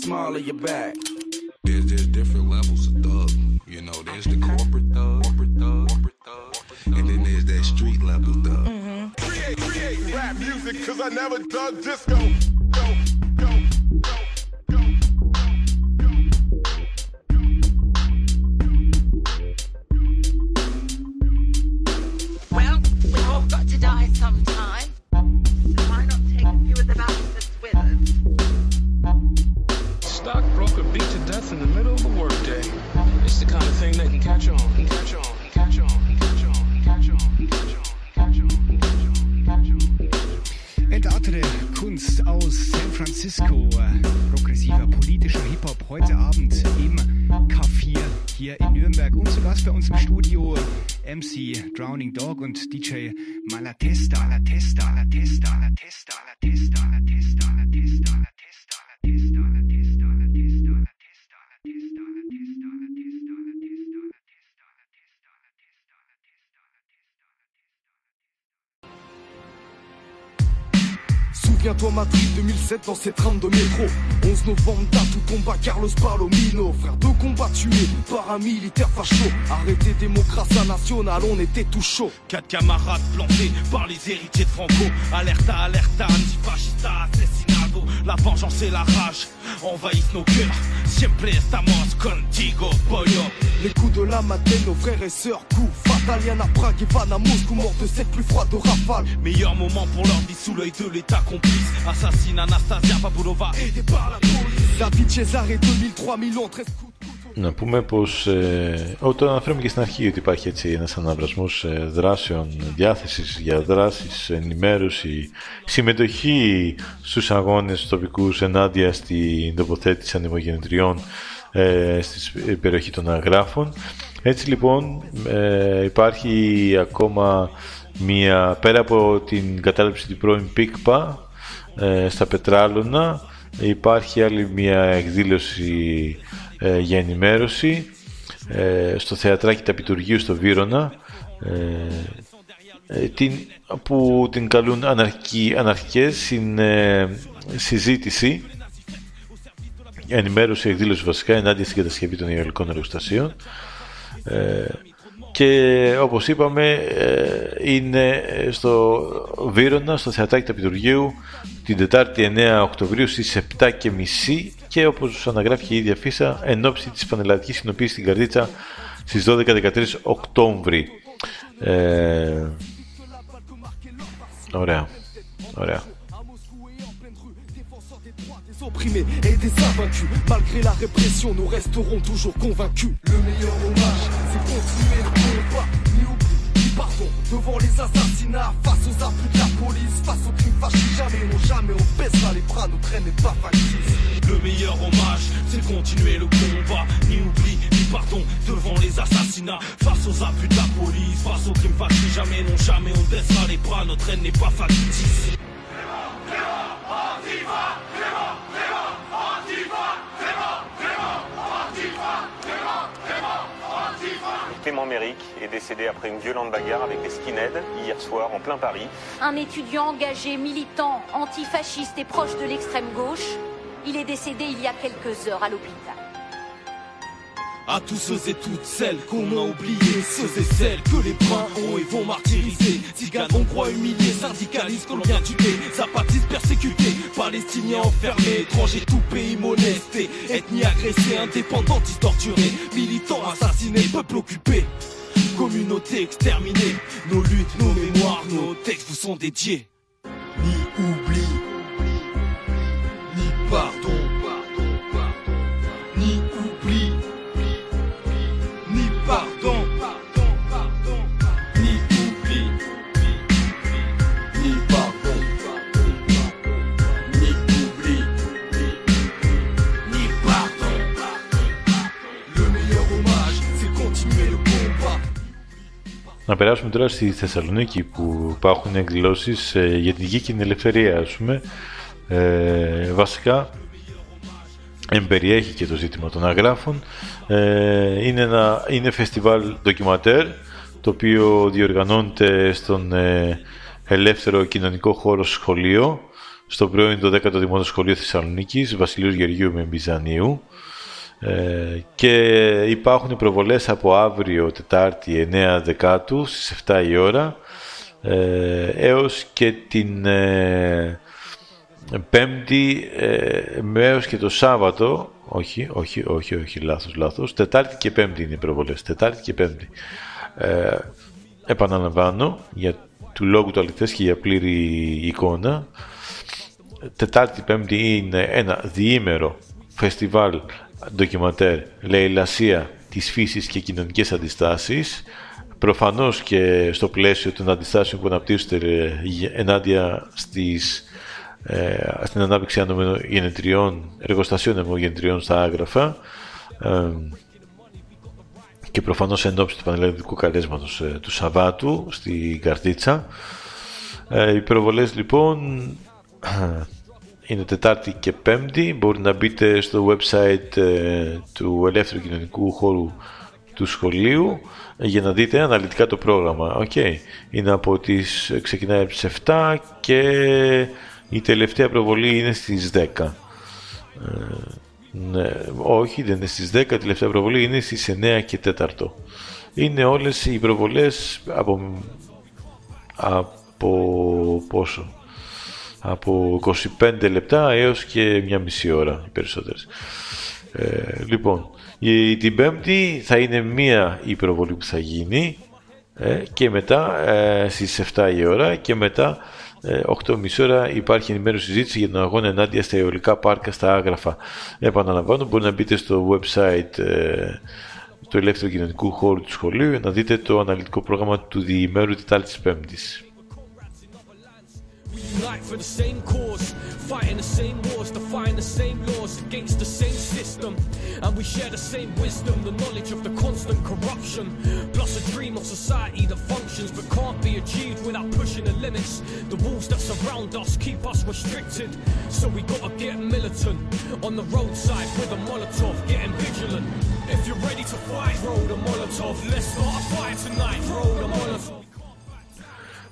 [SPEAKER 19] small of your back.
[SPEAKER 20] There's, just different levels of thug. You know, there's the corporate thug, corporate thug, corporate thug, and then there's that street level thug.
[SPEAKER 6] Create, create rap music, cause I never dug disco.
[SPEAKER 21] Madrid 2007 dans ces trames de métro. 11 novembre date où combat Carlos Palomino. Frère de combat tué par un militaire facho. Arrêté démocratie nationale on était tout chaud.
[SPEAKER 5] Quatre camarades plantés par les héritiers de Franco. Alerta, alerta, antifascista, La vengeance et la rage envahissent nos cœurs. Siempre estamos contigo, pollo.
[SPEAKER 21] Les coups de la matinée, nos frères et sœurs Coups fatal, y'en a Prague et Van à Moscou Mort de cette plus froide rafale
[SPEAKER 5] Meilleur moment pour leur vie sous l'œil de l'état complice. Assassine Anastasia Pavlova, aidée par la police.
[SPEAKER 21] David Cesare 2003 Milan 13 coups
[SPEAKER 2] Να πούμε πως, ε, ό, το αναφέρουμε και στην αρχή ότι υπάρχει έτσι ένας αναβρασμός ε, δράσεων, διάθεσης για δράσεις, ενημέρωση, συμμετοχή στους αγώνες τοπικούς ενάντια στην τοποθέτηση ανεμογεννητριών ε, στη περιοχή των αγράφων. Έτσι λοιπόν ε, υπάρχει ακόμα μια, πέρα από την κατάληψη του πρώην ΠΙΚΠΑ ε, στα Πετράλωνα υπάρχει άλλη μια εκδήλωση ε, για ενημέρωση ε, στο θεατράκι Ταπιτουργίου στο Βύρονα ε, την, που την καλούν αναρχική, αναρχικές στην συζήτηση ενημέρωση εκδήλωση βασικά ενάντια στην κατασκευή των ιερολικών εργοστασίων. Και όπως είπαμε είναι στο Βύρονα, στο θεατράκι Ταπιτουργίου την Τετάρτη 9 Οκτωβρίου στις 7.30 και όπως αναγράφει και η ίδια φύσα εν ώψη της πανελλαδικής συνοποίησης στην Καρδίτσα στις 12-13 Οκτώβρη. Ε, ωραία. Ωραία.
[SPEAKER 21] des opprimés et des invaincus. Malgré la répression, nous resterons toujours convaincus. Le meilleur hommage, c'est continuer le combat. Ni oubli, ni pardon. Devant les assassinats, face aux abus de la face aux crimes fâchés, jamais, non jamais on baissera les bras, notre traîne n'est pas factice.
[SPEAKER 22] Le meilleur hommage, c'est continuer le combat. Ni oubli, ni pardon devant les assassinats. Face aux abus de la police, face aux crimes fâchés, jamais, non jamais on baissera les bras. Notre haine n'est pas factice.
[SPEAKER 23] Clément Méric est décédé après une violente bagarre avec des skinheads hier soir en plein Paris.
[SPEAKER 24] Un étudiant engagé, militant, antifasciste et proche de l'extrême gauche. Il est décédé il y a quelques heures à l'hôpital.
[SPEAKER 22] À tous ceux et toutes celles qu'on a oubliés, ceux et celles que les bruns ont et vont martyriser. Tziganes, hongrois humiliés, syndicalistes, colombiens tués, zapatistes persécutés, palestiniens enfermés, étrangers tout pays molestés, ethnie agressée, indépendantistes torturés, militants assassinés, peuple occupé. Communauté exterminée, nos luttes, nos mémoires, nos textes vous sont dédiés. Ni oubli,
[SPEAKER 2] Να περάσουμε τώρα στη Θεσσαλονίκη που υπάρχουν εκδηλώσεις ε, για την γη και την ελευθερία ας πούμε. Ε, βασικά εμπεριέχει και το ζήτημα των αγράφων. Ε, είναι, ένα, είναι φεστιβάλ ντοκιματέρ το οποίο διοργανώνεται στον ε, ελεύθερο κοινωνικό χώρο σχολείο στο πρώην 12ο Δημότο Σχολείο Θεσσαλονίκης Βασιλείου Γεωργίου Μεμπιζανίου ε, και υπάρχουν προβολές από αύριο Τετάρτη 9 Δεκάτου στις 7 η ώρα ε, έως και την ε, Πέμπτη ε, έως και το Σάββατο όχι, όχι, όχι, όχι, λάθος, λάθος Τετάρτη και Πέμπτη είναι οι προβολές Τετάρτη και Πέμπτη. Ε, επαναλαμβάνω για του λόγου του αληθές και για πλήρη εικόνα Τετάρτη Πέμπτη είναι ένα διήμερο φεστιβάλ ντοκιματέρ λαιλασία της φύσης και κοινωνικές αντιστάσεις προφανώς και στο πλαίσιο των αντιστάσεων που αναπτύσσονται ενάντια στις, ε, στην ανάπτυξη ανομογενετριών, εργοστασίων αιμογενετριών στα άγραφα ε, και προφανώς εν ώψη του πανελλαδικού καλέσματος ε, του Σαββάτου στην Καρτίτσα. Ε, οι προβολές λοιπόν είναι Τετάρτη και Πέμπτη. Μπορείτε να μπείτε στο website ε, του Ελεύθερου Κοινωνικού Χώρου του σχολείου για να δείτε αναλυτικά το πρόγραμμα. Okay. Είναι από τις, ξεκινάει από τις 7 και η τελευταία προβολή είναι στις 10. Ε, ναι, όχι, δεν είναι στις 10, η τελευταία προβολή είναι στις 9 και 4. Είναι όλες οι προβολές από, από πόσο, από 25 λεπτά έως και μια μισή ώρα οι περισσότερες. Ε, λοιπόν, η, την Πέμπτη θα είναι μία η προβολή που θα γίνει ε, και μετά ε, στις 7 η ώρα και μετά ε, 8.30 ώρα υπάρχει ενημέρωση συζήτηση για τον αγώνα ενάντια στα αιωλικά πάρκα στα άγραφα. Επαναλαμβάνω, μπορεί να μπείτε στο website ε, του Ελεύθερου Κοινωνικού Χώρου του Σχολείου για να δείτε το αναλυτικό πρόγραμμα του διημέρου Τετάρτης Πέμπτης.
[SPEAKER 7] Unite for the same cause, fighting the same wars, defying the same laws against the same system. And we share the same wisdom, the knowledge of the constant corruption, plus a dream of society that functions but can't be achieved without pushing the limits. The walls that surround us keep us restricted, so we gotta get militant on the roadside with a Molotov, getting vigilant. If you're ready to fight, throw the Molotov. Let's start a fight tonight, throw the Molotov.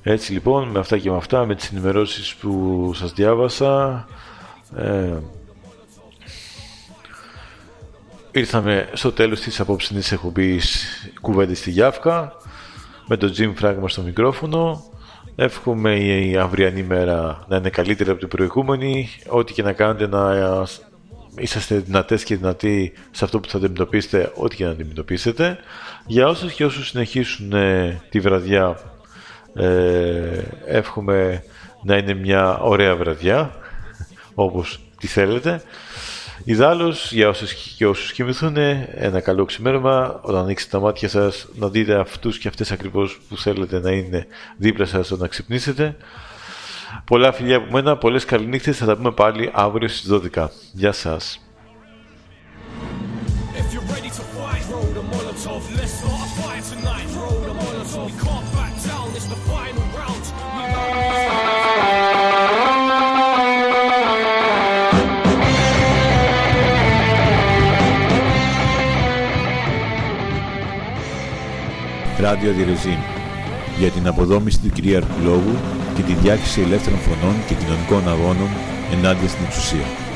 [SPEAKER 2] Έτσι λοιπόν, με αυτά και με αυτά, με τις ενημερώσεις που σας διάβασα, ε, ήρθαμε στο τέλος της απόψινής εκπομπής κουβέντες στη Γιάφκα, με τον Jim Φράγμα στο μικρόφωνο. Εύχομαι η αυριανή μέρα να είναι καλύτερη από την προηγούμενη, ό,τι και να κάνετε να είσαστε δυνατές και δυνατοί σε αυτό που θα αντιμετωπίσετε, ό,τι και να αντιμετωπίσετε. Για όσους και όσους συνεχίσουν ε, τη βραδιά, ε, εύχομαι να είναι μια ωραία βραδιά, όπως τη θέλετε. Ιδάλλως, για όσους και όσους κοιμηθούν, ένα καλό ξημέρωμα, όταν ανοίξετε τα μάτια σας, να δείτε αυτούς και αυτές ακριβώς που θέλετε να είναι δίπλα σας όταν ξυπνήσετε. Πολλά φιλιά από μένα, πολλές καληνύχτες, θα τα πούμε πάλι αύριο στις 12. Γεια σας.
[SPEAKER 25] Ράδιο Διρεζίν για την αποδόμηση του κυρίαρχου λόγου και τη διάχυση ελεύθερων φωνών και κοινωνικών αγώνων ενάντια στην εξουσία.